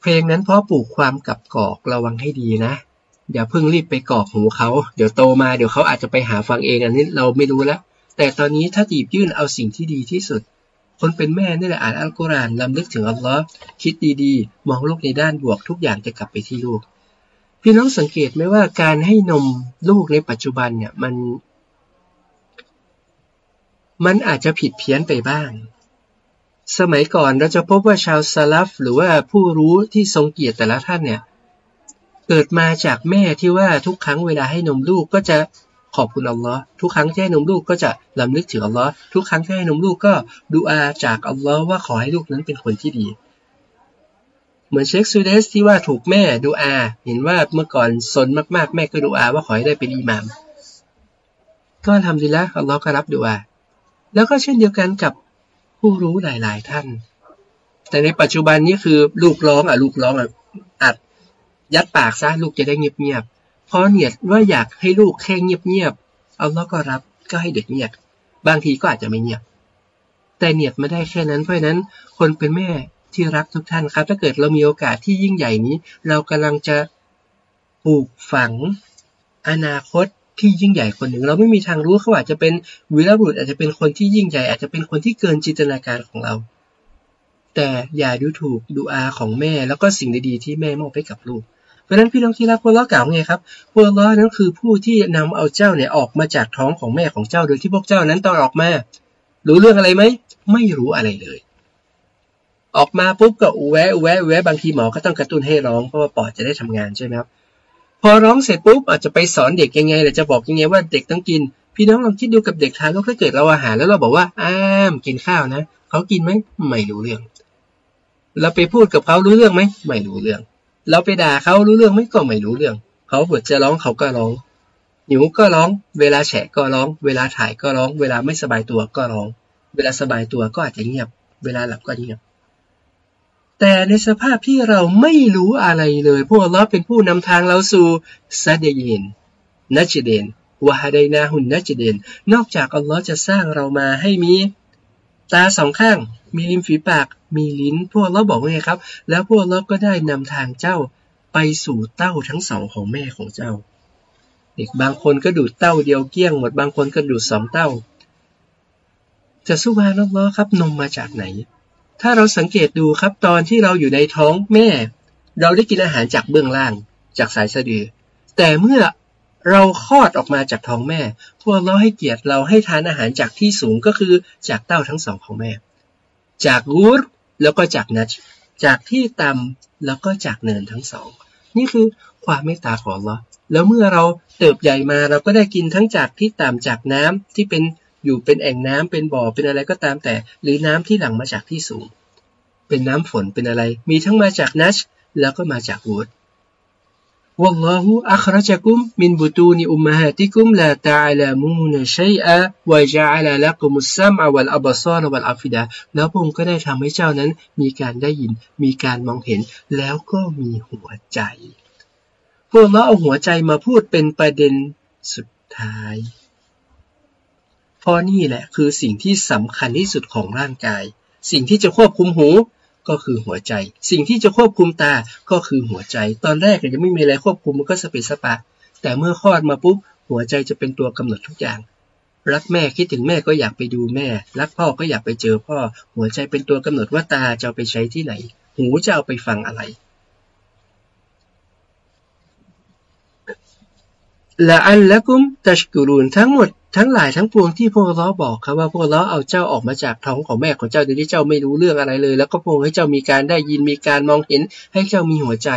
เพลงนั้นเพราะปลูกความกับกอกระวังให้ดีนะอย่าเพิ่งรีบไปกอกหูเขา เดี๋ยวโตมาเดี๋ยวเขาอาจจะไปหาฟังเองอันนี้เราไม่รู้แล้วแต่ตอนนี้ถ้าจีบยื่นเอาสิ่งที่ดีที่สุด คนเป็นแม่นี่แหละอ่านอัลกุรอานลำลึกถึงอัลลอฮ์คิดดีๆ มองโลกในด้านบวกทุกอย่างจะกลับไปที่ลูก พี่น้องสังเกตไหมว่าการให้นมลูกในปัจจุบันเนี่ยมัน มันอาจจะผิดเพี้ยนไปบ้าง สมัยก่อนเราจะพบว่าชาวซาลฟหรือว่าผู้รู้ที่ทรงเกียรติแต่ละท่านเนี่ยเกิดมาจากแม่ที่ว่าทุกครั้งเวลาให้นมลูกก็จะ ขอบคุณอัลลอฮ์ทุกครั้งที่ให้นมลูกก็จะลำลึกถึงอัลลอฮ์ทุกครั้งที่ให้นมลูกก็ดูอาจากอัลลอฮ์ว่าขอให้ลูกนั้นเป็นคนที่ดี เหมือนเชคซูเดสที่ว่าถูกแม่ดูอา เห็นว่าเมื่อก่อนสนมากๆ แม่ก็ดูอาว่าขอให้ได้เป็นอิหมาม ก็ทำดีแล้วอัลลอฮ์ก็รับดูอา แล้วก็เช่นเดียวกันกับผู้รู้หลาย ๆ ท่าน แต่ในปัจจุบันนี้คือลูกร้องอะลูกร้องอะอัดยัดปากซะลูกจะได้เงียบ พอเนียดว่าอยากให้ลูกแค่เงียบๆเอาล้วก็รับก็ให้เด็กเงียบ บางทีก็อาจจะไม่เงียบ แต่เนียดไม่ได้แค่นั้นเพราะนั้น คนเป็นแม่ที่รักทุกท่านครับ ถ้าเกิดเรามีโอกาสที่ยิ่งใหญ่นี้ เรากำลังจะปลูกฝังอนาคตที่ยิ่งใหญ่คนหนึ่ง เราไม่มีทางรู้เขาอาจจะเป็นวิรบุรุษอาจจะเป็นคนที่ยิ่งใหญ่อาจจะเป็นคนที่เกินจินตนาการของเรา แต่อย่าดูถูกดูอาของแม่แล้วก็สิ่งดีๆที่แม่มอบให้กับลูก ราะนั้นพี่น้องที่รักพวกล้อกล่าวไงครับพวกล้อนั้นคือผู้ที่นำเอาเจ้าเนี่ยออกมาจากท้องของแม่ของเจ้าโดยที่พวกเจ้านั้นต้องออกมารู้เรื่องอะไรไหมไม่รู้อะไรเลย ออกมาปุ๊บก็อุแวะอุแวะอุแวะบางทีหมอก็ต้องกระตุ้นให้ร้องเพราะว่าปอดจะได้ทำงานใช่ไหมครับพอร้องเสร็จปุ๊บอาจจะไปสอนเด็กยังไงหรือจะบอกยังไงว่าเด็กต้องกิน พี่น้องลองคิดดูกับเด็กทารกถ้าเกิดเราอาหารแล้วเราบอกว่าอ้ามกินข้าวนะเขากินไหมไม่รู้เรื่อง เราไปพูดกับเขารู้เรื่องไหมไม่รู้เรื่อง เราไปด่าเขารู้เรื่องไหมก็ไม่รู้เรื่อง เขาบทจะร้องเขาก็ร้องหิวก็ร้อง เวลาแฉะก็ร้อง เวลาถ่ายก็ร้อง เวลาไม่สบายตัวก็ร้อง เวลาสบายตัวก็อาจจะเงียบ เวลาหลับก็เงียบ แต่ในสภาพที่เราไม่รู้อะไรเลย พวกเราเป็นผู้นำทางเราสู่ซาเดยินนัจเดนวะฮาไดนาหุนนัจเดน นอกจากอัลลอฮ์จะสร้างเรามาให้มี ตาสองข้าง มีริมฝีปาก มีลิ้น พวกเราบอกว่าไงครับ แล้วพวกเราก็ได้นำทางเจ้าไปสู่เต้าทั้งสองของแม่ของเจ้า เด็กบางคนก็ดูดเต้าเดียวเกี้ยงหมด บางคนก็ดูดสองเต้า จะสู้มาน้อครับ นมมาจากไหน ถ้าเราสังเกตดูครับตอนที่เราอยู่ในท้องแม่ เราได้กินอาหารจากเบื้องล่าง จากสายสะดือ แต่เมื่อ เราคลอดออกมาจากท้องแม่ พวกเราให้เกียรติเราให้ทานอาหารจากที่สูงก็คือจากเต้าทั้งสองของแม่ จากกูรแล้วก็จากนัชจากที่ต่ำแล้วก็จากเนินทั้งสอง นี่คือความเมตตาของเราแล้วเมื่อเราเติบใหญ่มาเราก็ได้กินทั้งจากที่ต่ำจากน้ำที่เป็นอยู่เป็นแอ่งน้ำเป็นบ่อเป็นอะไรก็ตามแต่ หรือน้ำที่หลั่งมาจากที่สูง เป็นน้ำฝนเป็นอะไร มีทั้งมาจากนัชแล้วก็มาจากวูด والله أخرجكم من بطون أمهاتكم لا تعلمون شيئا وجعل لكم السمع والأبصار والأفئدة แล้วพระองค์ก็ได้ทำให้เจ้านั้นมีการได้ยิน มีการมองเห็น แล้วก็มีหัวใจ พวกเราเอาหัวใจมาพูดเป็นประเด็นสุดท้าย เพราะนี่แหละคือสิ่งที่สำคัญที่สุดของร่างกาย สิ่งที่จะควบคุมหู ก็คือหัวใจ สิ่งที่จะควบคุมตาก็คือหัวใจ ตอนแรกยังไม่มีอะไรควบคุมมันก็สเปสปะ แต่เมื่อคลอดมาปุ๊บหัวใจจะเป็นตัวกำหนดทุกอย่างรักแม่คิดถึงแม่ก็อยากไปดูแม่ รักพ่อก็อยากไปเจอพ่อ หัวใจเป็นตัวกำหนดว่าตาจะไปใช้ที่ไหน หูจะเอาไปฟังอะไร ละอันละกุมตัชกุรุนทั้งหมดทั้งหลายทั้งปวงที่พวกเราบอกครับว่าพวกเราเอาเจ้าออกมาจากท้องของแม่ของเจ้าโดยที่เจ้าไม่รู้เรื่องอะไรเลย แล้วก็พวงให้เจ้ามีการได้ยินมีการมองเห็น ให้เจ้ามีหัวใจ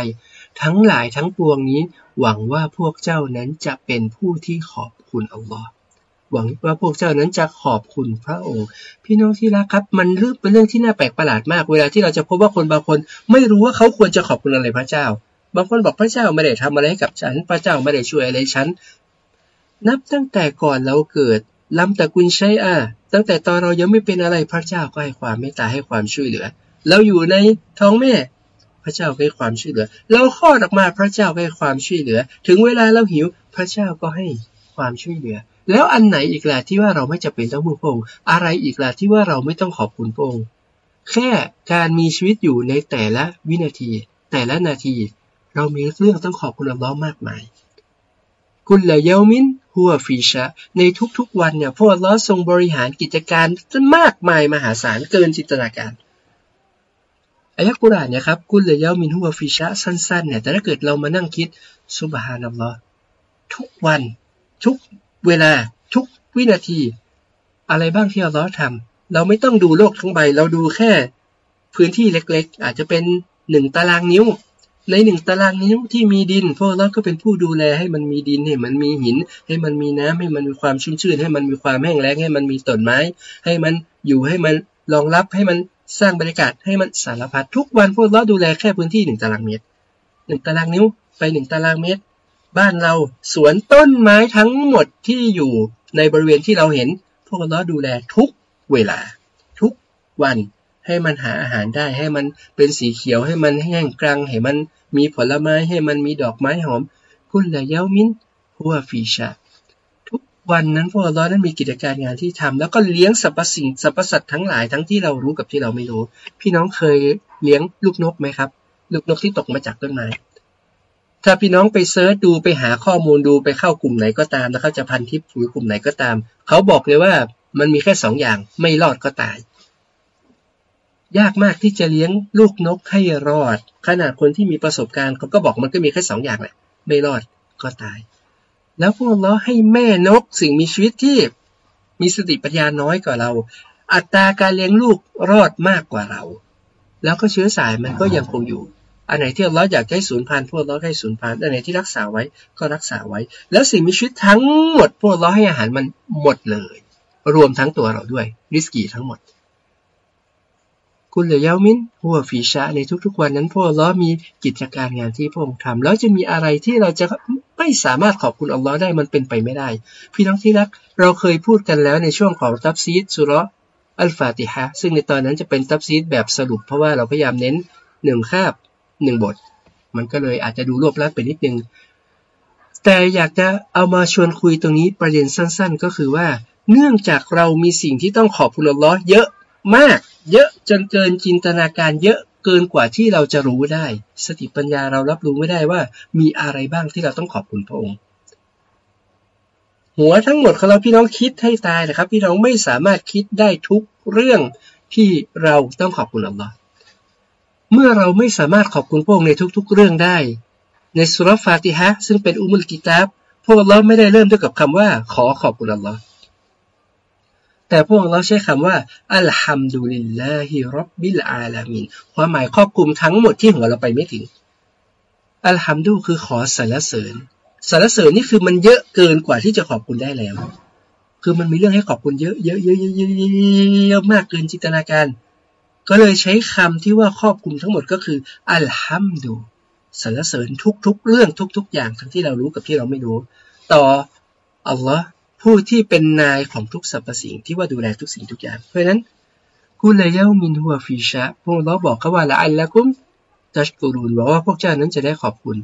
ทั้งหลายทั้งปวงนี้ หวังว่าพวกเจ้านั้นจะเป็นผู้ที่ขอบคุณอัลลอฮ์หวังว่าพวกเจ้านั้นจะขอบคุณพระองค์ พี่น้องที่รักครับ มันเรื่องเป็นเรื่องที่น่าแปลกประหลาดมาก เวลาที่เราจะพบว่าคนบางคน ไม่รู้ว่าเขาควรจะขอบคุณอะไรพระเจ้า บางคนบอกพระเจ้าไม่ได้ทำอะไรให้กับฉัน พระเจ้าไม่ได้ช่วยอะไรฉัน นับตั้งแต่ก่อนเราเกิดลำตะกุลใช้อาตั้งแต่ตอนเรายังไม่เป็นอะไรพระเจ้าก็ให้ความเมตตาให้ความช่วยเหลือ เราอยู่ในท้องแม่ พระเจ้าให้ความช่วยเหลือ เราคลอดออกมาพระเจ้าให้ความช่วยเหลือ ถึงเวลาเราหิวพระเจ้าก็ให้ความช่วยเหลือ แล้วอันไหนอีกล่ะที่ว่าเราไม่จะเป็นต้องมือพงอะไรอีกล่ะที่ว่าเราไม่ต้องขอบคุณพงแค่การมีชีวิตอยู่ในแต่ละวินาที แต่ละนาที เรามีเรื่องต้องขอบคุณอัลลอฮ์มากมาย กุลละเยามินหัวฟีชะ ในทุกๆวันเนี่ยพวกเราทรงบริหารกิจการจนมากมายมหาศาลเกินจินตนาการอายะกุรานเนี่ยครับกุลเลยยามินหัวฟิชะสั้นๆเนี่ยแต่ถ้าเกิดเรามานั่งคิดสุบฮานัลลอฮ์ทุกวัน ทุกเวลาทุกวินาที อะไรบ้างที่อัลลอฮ์ทำเราไม่ต้องดูโลกทั้งใบ เราดูแค่พื้นที่เล็กๆ อาจจะเป็นหนึ่งตารางนิ้ว ในหนึ่งตารางนิ้วที่มีดินพวกเราก็เป็นผู้ดูแลให้มันมีดินให้มันมีหิน ให้มันมีน้ำให้มันมีความชุ่มชื่น ให้มันมีความแห้งแล้งให้มันมีต้นไม้ ให้มันอยู่ให้มันรองรับให้มันสร้างบรรยากาศให้มันสารพัดทุกวันพวกเราดูแลแค่พื้นที่หนึ่งตารางเมตรหนึ่งตารางนิ้วไปหนึ่งตารางเมตร บ้านเราสวนต้นไม้ทั้งหมดที่อยู่ในบริเวณที่เราเห็น พวกเราดูแลทุกเวลา ทุกวัน ให้มันหาอาหารได้ ให้มันเป็นสีเขียว ให้มันแห้งกรังให้มันมีผลไม้ ให้มันมีดอกไม้หอมคุณละเย้ามินหัวฟีชาทุกวันนั้นพวกเรานั้นมีกิจการงานที่ทำแล้วก็เลี้ยงสรรพสิ่งสรรพสัตว์ทั้งหลายทั้งที่เรารู้กับที่เราไม่รู้ พี่น้องเคยเลี้ยงลูกนกไหมครับ ลูกนกที่ตกมาจากต้นไม้ถ้าพี่น้องไปเซิร์ชดูไปหาข้อมูลดูไปเข้ากลุ่มไหนก็ตาม แล้วเขาจะพันทิปหรือกลุ่มไหนก็ตาม เขาบอกเลยว่ามันมีแค่สองอย่างไม่รอดก็ตาย ยากมากที่จะเลี้ยงลูกนกให้รอด ขนาดคนที่มีประสบการณ์เขาก็บอกมันก็มีแค่สองอย่างแหละไม่รอดก็ตาย แล้วพวกเราให้แม่นกสิ่งมีชีวิตที่มีสติปัญญาน้อยกว่าเรา อัตราการเลี้ยงลูกรอดมากกว่าเรา แล้วก็เชื้อสายมันก็ยังคงอยู่ อันไหนที่เราอยากให้ศูนย์พันธุ์พวกเราให้ศูนย์พันธุ์อันไหนที่รักษาไว้ก็รักษาไว้ แล้วสิ่งมีชีวิตทั้งหมด พวกเราให้อาหารมันหมดเลย รวมทั้งตัวเราด้วยริสกีทั้งหมด คุณเหลือยามินหัวฝีชะในทุกๆวันนั้นพวกเรามีกิจการงานที่พระองค์ทำแล้วจะมีอะไรที่เราจะไม่สามารถขอบคุณอัลลอฮ์ได้มันเป็นไปไม่ได้ พี่น้องที่รักเราเคยพูดกันแล้วในช่วงของตับซีดสุรอัลฟาติฮะซึ่งในตอนนั้นจะเป็นตับซีดแบบสรุปเพราะว่าเราพยายามเน้นหนึ่งคาบหนึ่งบท มันก็เลยอาจจะดูรวบลัดไปนิดนึงแต่อยากจะเอามาชวนคุยตรงนี้ประเด็นสั้น ๆ ก็คือว่า เนื่องจากเรามีสิ่งที่ต้องขอบคุณอัลลอฮ์เยอะ มาก เยอะจนเกินจินตนาการเยอะเกินกว่าที่เราจะรู้ได้ สติปัญญาเรารับรู้ไม่ได้ว่า มีอะไรบ้างที่เราต้องขอบคุณพระองค์ หัวทั้งหมดของเราพี่น้องคิดให้ตายนะครับ พี่น้องไม่สามารถคิดได้ทุกเรื่องที่เราต้องขอบคุณอัลลอฮ์เมื่อเราไม่สามารถขอบคุณพระองค์ในทุก ๆ เรื่องได้ ในสุรฟาติฮะซึ่งเป็นอุมุลกิตาบพวกเราไม่ได้เริ่มด้วยกับคำว่า ขอขอบคุณอัลลอฮ์ แต่พวกเราใช้คำว่า อัลฮัมดุลิลลาฮิรับบิลอาลามิน ความหมายครอบคลุมทั้งหมดที่หัวเราไปไม่ถึง อัลฮัมดุคือขอสรรเสริญสรรเสริญนี่คือมันเยอะเกินกว่าที่จะขอบคุณได้แล้ว คือมันมีเรื่องให้ขอบคุณเยอะเยอะเยอะเยอะเยอะเยอะมากเกินจินตนาการ ก็เลยใช้คำที่ว่าครอบคลุมทั้งหมดก็คือ อัลฮัมดุสรรเสริญทุกๆ เรื่องทุก ๆ อย่างทั้งที่เรารู้กับที่เราไม่รู้ ต่ออัลลอฮ์ ผู้ที่เป็นนายของทุกสรรพสิ่งที่ว่าดูแลทุกสิ่งทุกอย่าง เพราะฉะนั้นกุลเยามินหัวฟีชะพวกเราบอกเขาว่าละอันละกุมตัชกูรุนบอกว่าพวกเจ้านั้นจะได้ขอบคุณ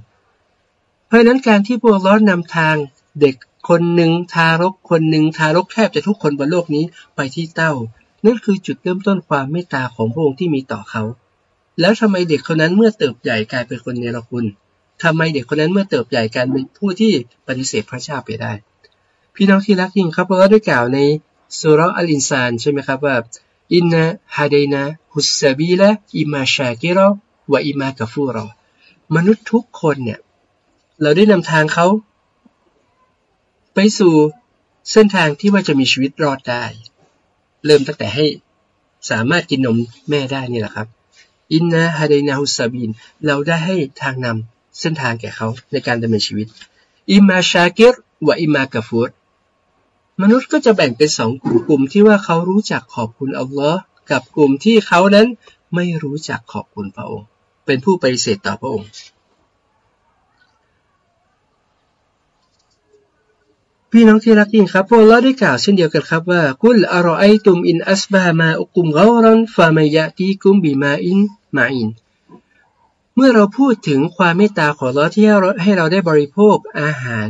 เพราะฉะนั้นการที่พวกเรานำทางเด็กคนหนึ่งทารกคนหนึ่งทารกแทบจะทุกคนบนโลกนี้ไปที่เต้า นั่นคือจุดเริ่มต้นความเมตตาของพระองค์ที่มีต่อเขา แล้วทำไมเด็กคนนั้นเมื่อเติบใหญ่กลายเป็นคนเนรคุณทำไมเด็กคนนั้นเมื่อเติบใหญ่กลายเป็นผู้ที่ปฏิเสธพระเจ้าไปได้ พี่น้องที่รักยิ่งครับเพราะว่าได้กล่าวในสุรอัลอินซานใช่ไหมครับว่าอินนะฮาเดนะฮุสซาบีละอิมาชากิรอวะอิมากฟูรอมนุษย์ทุกคนเนี่ยเราได้นำทางเขาไปสู่เส้นทางที่ว่าจะมีชีวิตรอดได้ เริ่มตั้งแต่ให้สามารถกินนมแม่ได้นี่แหละครับ อินนะฮาเดนาฮุสซาบีนเราได้ให้ทางนำเส้นทางแก่เขาในการดำเนินชีวิตอิมาชาเกิรวะอิมากฟูร มนุษย์ก็จะแบ่งเป็นสองกลุ่มกลุ่มที่ว่าเขารู้จักขอบคุณอัลลอฮ์กับกลุ่มที่เขานั้นไม่รู้จักขอบคุณพระองค์ เป็นผู้ปฏิเสธต่อพระองค์ พี่น้องที่รักยิ่งครับพวกเราได้กล่าวเช่นเดียวกันครับว่ากุลอารอไอตุมอินอัสบามาอุกุมการันฟามายะตีกุมบีมาอินมาอินเมื่อเราพูดถึงความเมตตาของเราที่ให้เราได้บริโภคอาหาร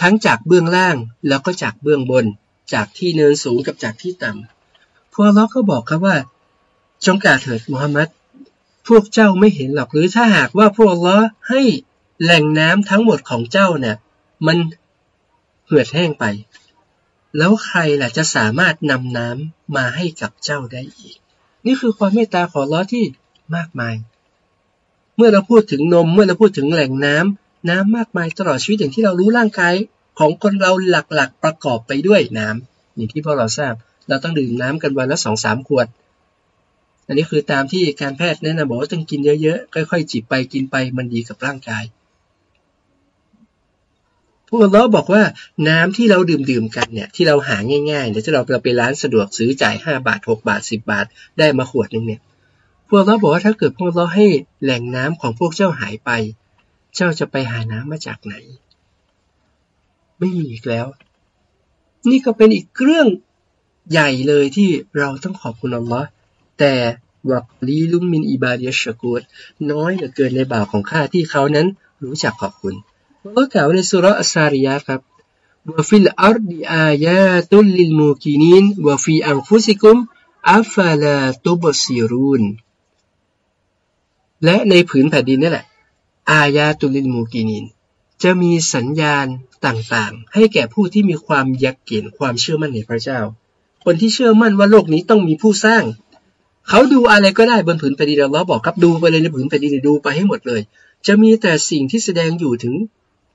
ทั้งจากเบื้องล่างแล้วก็จากเบื้องบน จากที่เนินสูงกับจากที่ต่ำพวกเราก็บอกครับว่า จงกาเถิดมุฮัมหมัดพวกเจ้าไม่เห็นหรอกหรือถ้าหากว่าพวกเราให้แหล่งน้ำทั้งหมดของเจ้าเนี่ยมันเหือดแห้งไป แล้วใครล่ะจะสามารถนำน้ำมาให้กับเจ้าได้อีก นี่คือความเมตตาของเราที่มากมาย เมื่อเราพูดถึงนม เมื่อเราพูดถึงแหล่งน้ำ น้ำมากมายตลอดชีวิตอย่างที่เรารู้ร่างกายของคนเราหลักๆ ประกอบไปด้วยน้ำอย่างที่พวกเราทราบ เราต้องดื่มน้ำกันวันละสองสามขวด อันนี้คือตามที่การแพทย์แนะนำบอกว่าต้องกินเยอะๆ ค่อยๆ จิบไปกินไปมันดีกับร่างกายพวกเราบอกว่าน้ำที่เราดื่มดื่มกันเนี่ยที่เราหาง่ายๆเดี๋ยวที่เราไปร้านสะดวกซื้อจ่ายห้าบาทหกบาทสิบบาท ได้มาขวดนึงเนี่ยพวกเราบอกว่าถ้าเกิดพวกเราให้แหล่งน้ำของพวกเจ้าหายไป เจ้าจะไปหาน้ำมาจากไหน ไม่มีอีกแล้ว นี่ก็เป็นอีกเรื่องใหญ่เลยที่เราต้องขอบคุณอัลลอฮ์แต่ وقليل من عبادي الشكورน้อยเหลือเกินในบ่าวของข้าที่เขานั้นรู้จักขอบคุณอัลลอฮ์กล่าวในสุรอัสซาริยะครับวฟิลอาร์ดีอายาตุลลิลมูกินินวฟีอังฟุซิกุมอัฟลาตุบซิรูนและในผืนแผ่นดินนี่แหละ آيات للموقنين จะมีสัญญาณต่างๆ ให้แก่ผู้ที่มีความยักเกียนความเชื่อมั่นในพระเจ้า คนที่เชื่อมั่นว่าโลกนี้ต้องมีผู้สร้าง เขาดูอะไรก็ได้บนผืนแผ่นดินเราบอกครับดูไปเลยในผืนแผ่นดินดูไปให้หมดเลย จะมีแต่สิ่งที่แสดงอยู่ถึง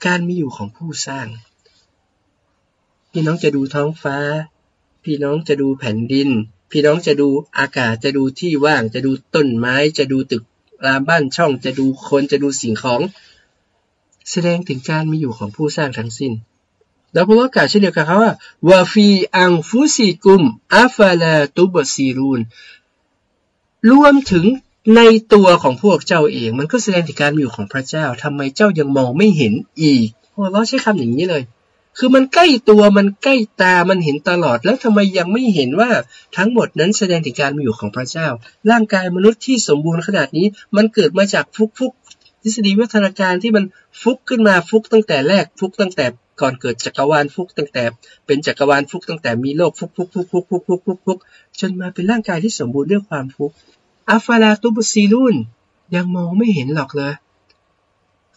การมีอยู่ของผู้สร้าง พี่น้องจะดูท้องฟ้า พี่น้องจะดูแผ่นดิน พี่น้องจะดูอากาศจะดูที่ว่าง จะดูต้นไม้จะดูตึก รามบ้านช่องจะดูคนจะดูสิ่งของ แสดงถึงการมีอยู่ของผู้สร้างทั้งสิ้นแล้วพระกาเช่นเดียวกันครับว่าวาฟีอังฟุซิกุมอัฟาลาตุบซีรูนรวมถึงในตัวของพวกเจ้าเอง มันก็แสดงถึงการมีอยู่ของพระเจ้าทำไมเจ้ายังมองไม่เห็นอีกพระเราใช้คำอย่างนี้เลย คือมันใกล้ตัวมันใกล้ตามันเห็นตลอด แล้วทำไมยังไม่เห็นว่าทั้งหมดนั้นแสดงถึงการมีอยู่ของพระเจ้า ร่างกายมนุษย์ที่สมบูรณ์ขนาดนี้ มันเกิดมาจากฟุกฟุกทฤษฎีวัฒนาการที่มันฟุกขึ้นมาฟุกตั้งแต่แรกฟุกตั้งแต่ก่อนเกิดจักรวาลฟุกตั้งแต่ เป็นจักรวาลฟุกตั้งแต่มีโลกฟุกฟุกฟุกฟุกฟุกฟุกฟุกฟุกจนมาเป็นร่างกายที่สมบูรณ์ด้วยความฟุกอัฟาลาตุบุซีรุนยังมองไม่เห็นหรอกเลย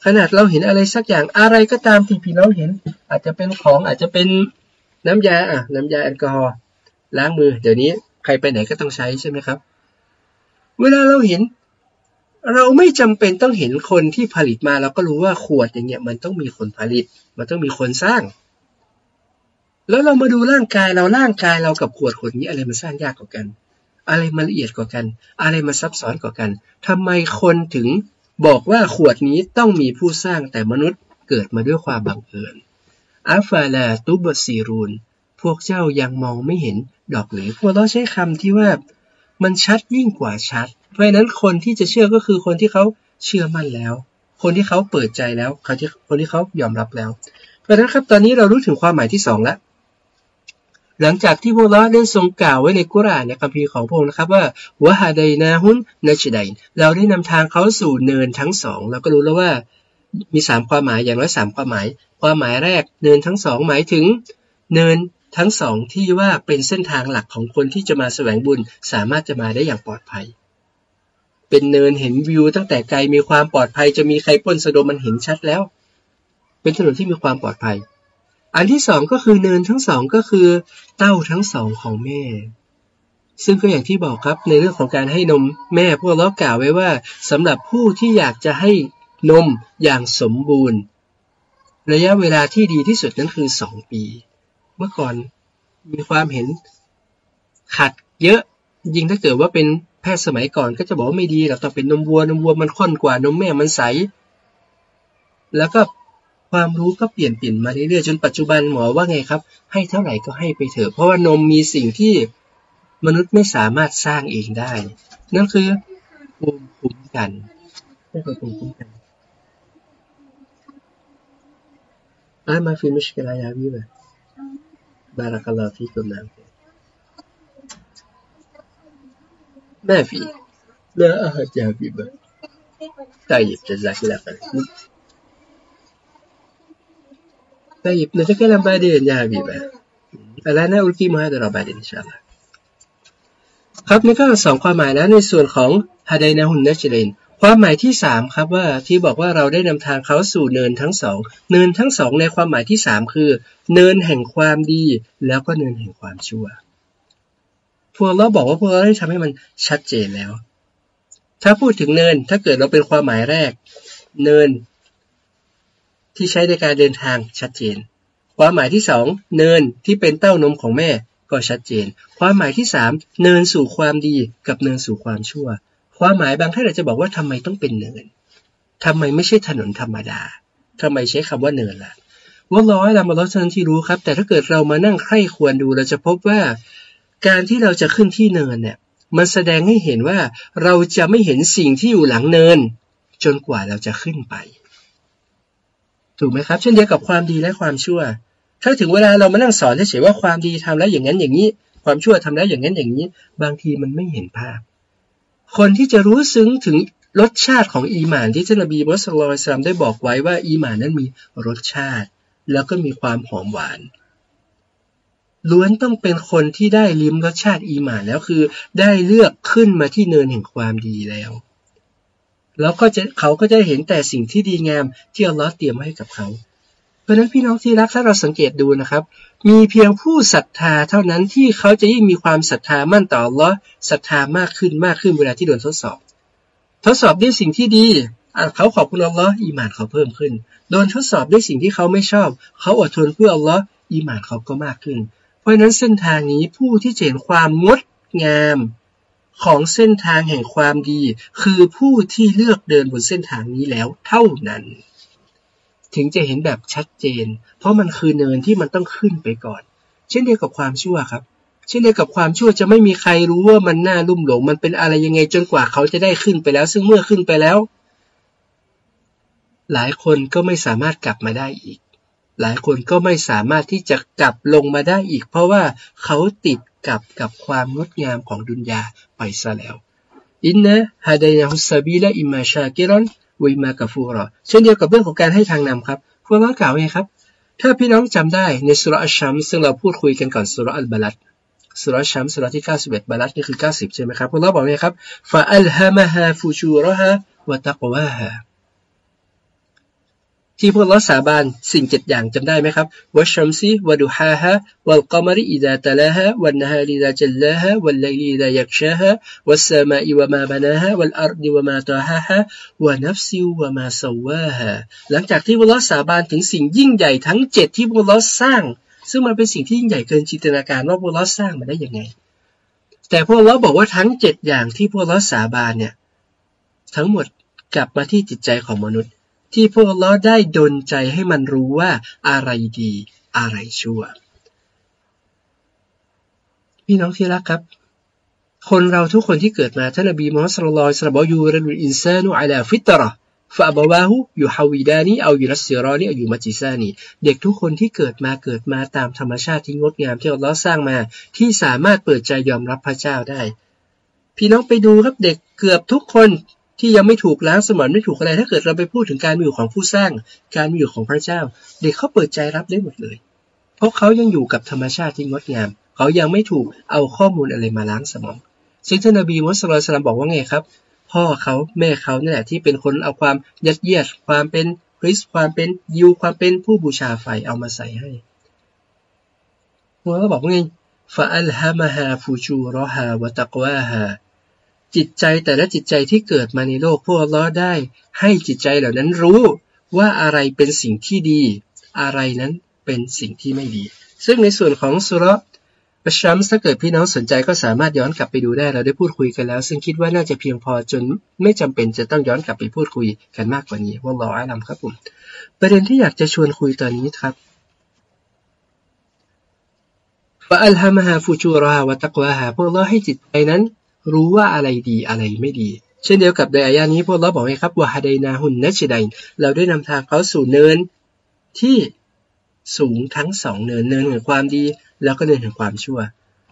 ขนาดเราเห็นอะไรสักอย่างอะไรก็ตามที่พี่น้องเห็น อาจจะเป็นของอาจจะเป็นน้ำยาอะน้ำยาแอลกอฮอล์ล้างมือ เดี๋ยวนี้ใครไปไหนก็ต้องใช้ใช่ไหมครับ เวลาเราเห็น เราไม่จำเป็นต้องเห็นคนที่ผลิตมาเราก็รู้ว่าขวดอย่างเงี้ยมันต้องมีคนผลิต มันต้องมีคนสร้าง แล้วเรามาดูร่างกายเราร่างกายเรากับขวดขวดนี้อะไรมันสร้างยากกว่ากัน อะไรมันละเอียดกว่ากัน อะไรมันซับซ้อนกว่ากันทำไมคนถึง บอกว่าขวดนี้ต้องมีผู้สร้างแต่มนุษย์เกิดมาด้วยความบังเอิญอัฟาลาตุบซีรูนพวกเจ้ายังมองไม่เห็นดอกหรือพวกเราใช้คำที่ว่ามันชัดยิ่งกว่าชัด เพราะนั้นคนที่จะเชื่อก็คือคนที่เขาเชื่อมั่นแล้ว คนที่เขาเปิดใจแล้วเขาที่คนที่เขายอมรับแล้ว เพราะนั้นครับตอนนี้เรารู้ถึงความหมายที่สองแล้ว หลังจากที่พวกเราได้ทรงกล่าวไว้ในกุรานในคัมภีร์ของพระองค์นะครับว่าวะฮาไดนาฮุนนาชิดัยเราได้นำทางเขาสู่เนินทั้งสองเราก็รู้แล้วว่ามีสามความหมายอย่างน้อยสามความหมาย ความหมายแรกเนินทั้งสองหมายถึง เนินทั้งสองที่ว่าเป็นเส้นทางหลักของคนที่จะมาแสวงบุญสามารถจะมาได้อย่างปลอดภัย เป็นเนินเห็นวิวตั้งแต่ไกลมีความปลอดภัยจะมีใครป้นสะดมมันเห็นชัดแล้ว เป็นถนนที่มีความปลอดภัย อันที่สองก็คือเนินทั้งสองก็คือเต้าทั้งสองของแม่ ซึ่งก็อย่างที่บอกครับในเรื่องของการให้นมแม่พวกเรากล่าวไว้ว่าสำหรับผู้ที่อยากจะให้นมอย่างสมบูรณ์ ระยะเวลาที่ดีที่สุดนั้นคือสองปี เมื่อก่อนมีความเห็นขัดเยอะยิ่งถ้าเกิดว่าเป็นแพทย์สมัยก่อนก็จะบอกว่าไม่ดีหรอกต้องเป็นนมวัวนมวัวมันข้นกว่านมแม่มันใส แล้วก็ ความรู้ก็เปลี่ยนเปลี่ยนมาเรื่อยๆจนปัจจุบันหมอว่าไงครับ ให้เท่าไหร่ก็ให้ไปเถอะเพราะว่านมมีสิ่งที่มนุษย์ไม่สามารถสร้างเองได้ นั่นคือภูมิคุ้มกันนั่นคือภูมิคุ้มกันอ่ามาฟิมิชกันยาวิบะบารักัลลอฮฟิกุมนาม ما في لا أحد يا حبيبة طيب جزاك الله خير طيب نتكلم بعدين يا حبيبة الآن ألقي محاضرة بعدين إن شاء الله ครับนี่ก็สองความหมายแล้วในส่วนของฮาไดนาหุนเนชเลนความหมายที่สามครับว่าที่บอกว่าเราได้นำทางเขาสู่เนินทั้งสองเนินทั้งสองในความหมายที่สามคือ เนินแห่งความดีแล้วก็เนินแห่งความชั่วพวกเราบอกว่าพวกเราได้ทำให้มันชัดเจนแล้ว ถ้าพูดถึงเนิน ถ้าเกิดเราเป็นความหมายแรก เนิน ที่ใช้ในการเดินทางชัดเจน ความหมายที่สองเนินที่เป็นเต้านมของแม่ก็ชัดเจน ความหมายที่สามเนินสู่ความดีกับเนินสู่ความชั่ว ความหมายบางท่านอาจจะบอกว่าทำไมต้องเป็นเนินทำไมไม่ใช่ถนนธรรมดาทำไมใช้คำว่าเนินล่ะว่าร้อยลำมาล้อเท่านั้นที่รู้ครับ แต่ถ้าเกิดเรามานั่งใคร่ควรดูเราจะพบว่าการที่เราจะขึ้นที่เนินเนี่ยมันแสดงให้เห็นว่าเราจะไม่เห็นสิ่งที่อยู่หลังเนิน จนกว่าเราจะขึ้นไป ถูกไหมครับ เช่นเดียวกับความดีและความชั่ว ถ้าถึงเวลาเรามานั่งสอนเฉยๆว่าความดีทำแล้วอย่างนั้นอย่างนี้ ความชั่วทำแล้วอย่างนั้นอย่างนี้ บางทีมันไม่เห็นภาพ คนที่จะรู้ซึ้งถึงรสชาติของอีหมานที่ท่านนบีมุสลิมได้บอกไว้ว่าอีหมานนั้นมีรสชาติ แล้วก็มีความหอมหวานล้วนต้องเป็นคนที่ได้ลิ้มรสชาติอีหมานแล้วคือ ได้เลือกขึ้นมาที่เนินแห่งความดีแล้ว แล้วก็จะเขาก็จะเห็นแต่สิ่งที่ดีงามที่อัลลอฮ์เตรียมให้กับเขา เพราะนั้นพี่น้องที่รักถ้าเราสังเกตดูนะครับ มีเพียงผู้ศรัทธาเท่านั้นที่เขาจะยิ่งมีความศรัทธามั่นต่ออัลลอฮ์ศรัทธามากขึ้นมากขึ้นเวลาที่โดนทดสอบ ทดสอบด้วยสิ่งที่ดีเขาขอบคุณอัลลอฮ์อีหมานเขาเพิ่มขึ้น โดนทดสอบด้วยสิ่งที่เขาไม่ชอบ เขาอดทนเพื่ออัลลอฮ์อีหมานเขาก็มากขึ้น เพราะนั้นเส้นทางนี้ผู้ที่เห็นความงดงาม ของเส้นทางแห่งความดี คือผู้ที่เลือกเดินบนเส้นทางนี้แล้วเท่านั้น ถึงจะเห็นแบบชัดเจน เพราะมันคือเนินที่มันต้องขึ้นไปก่อน เช่นเดียวกับความชั่วครับเช่นเดียวกับความชั่วจะไม่มีใครรู้ว่ามันน่าลุ่มหลง มันเป็นอะไรยังไงจนกว่าเขาจะได้ขึ้นไปแล้ว ซึ่งเมื่อขึ้นไปแล้ว หลายคนก็ไม่สามารถกลับมาได้อีก หลายคนก็ไม่สามารถที่จะกลับลงมาได้อีก เพราะว่าเขาติด กับกับความงดงามของดุนยาไปซะแล้วอินนะฮาดายาฮุสบีและอิมาชากิรอนวิมากาฟูรอเช่นเดียวกับเรื่องของการให้ทางนำครับพวกเรากล่าวไงครับ ถ้าพี่น้องจำได้ในสุรอัชชัมซึ่งเราพูดคุยกันก่อนสุรอัลบาลัดสุรชัมสุรที่ 91 บาลัดนี่คือ 90 ใช่ไหมครับพวกเราบอกไงครับفألهمها فجورها وتقواها ที่พวกเราสาบานสิ่งเจ็ดอย่างจำได้ไหมครับوالشمس وضحاها والقمر إذا تلاها والنهار إذا جلاها والليل إذا يغشاها والسماء وما بناها والأرض وما طحاها ونفس وما سواهاหลังจากที่พวกเราสาบานถึงสิ่งยิ่งใหญ่ทั้งเจ็ดที่พวกเราสร้าง ซึ่งมันเป็นสิ่งที่ยิ่งใหญ่เกินจินตนาการว่าพวกเราสร้างมาได้ยังไง แต่พวกเราบอกว่าทั้งเจ็ดอย่างที่พวกเราสาบานเนี่ยทั้งหมดกลับมาที่จิตใจของมนุษย์ ที่พวกเราได้ดนใจให้มันรู้ว่าอะไรดีอะไรชั่ว พี่น้องที่รักครับ คนเราทุกคนที่เกิดมาท่านอบีมุฮัมมัดสุลลัลสลบยูรลุอินซานุอัลาฟิตรห์ฟาบาวาหูอยู่ฮาวิดานีเอาอยู่รัสเซียรอนี่เอาอยู่มัจิซานีเด็กทุกคนที่เกิดมาเกิดมาตามธรรมชาติที่งดงามที่อัลลอฮ์สร้างมาที่สามารถเปิดใจยอมรับพระเจ้าได้ พี่น้องไปดูครับเด็กเกือบทุกคน ที่ยังไม่ถูกล้างสมองไม่ถูกอะไร ถ้าเกิดเราไปพูดถึงการมีอยู่ของผู้สร้าง การมีอยู่ของพระเจ้า เด็กเขาเปิดใจรับได้หมดเลย เพราะเขายังอยู่กับธรรมชาติที่งดงาม เขายังไม่ถูกเอาข้อมูลอะไรมาล้างสมองซึ่งท่านนบีมุสลิมบอกว่าไงครับ พ่อเขาแม่เขาเนี่ยแหละที่เป็นคนเอาความยัดเยียด ความเป็นคริสความเป็นยูความเป็นผู้บูชาไฟเอามาใส่ให้หัวก็บอกว่าไงฟาอัลฮามะฮาฟูชูรอฮาวะตักวาฮา จิตใจแต่ละจิตใจที่เกิดมาในโลกพวกล้อได้ ให้จิตใจเหล่านั้นรู้ว่าอะไรเป็นสิ่งที่ดี อะไรนั้นเป็นสิ่งที่ไม่ดี ซึ่งในส่วนของสุรประชัมถ้าเกิดพี่น้องสนใจก็สามารถย้อนกลับไปดูได้เราได้พูดคุยกันแล้ว ซึ่งคิดว่าน่าจะเพียงพอจนไม่จำเป็นจะต้องย้อนกลับไปพูดคุยกันมากกว่านี้ว่าลออาลัมครับผมประเด็นที่อยากจะชวนคุยตอนนี้ครับว่าอัลฮามฮาฟูจูราฮวะตักวาฮาพวกเราให้จิตใจนั้น รู้ว่าอะไรดีอะไรไม่ดี เช่นเดียวกับในอายานี้พวกเราบอกไงครับว่าฮาดนาหุนนัชดัยเราได้นำทางเขาสู่เนินที่สูงทั้งสองเนินเนินแห่งความดี แล้วก็เนินแห่งความชั่ว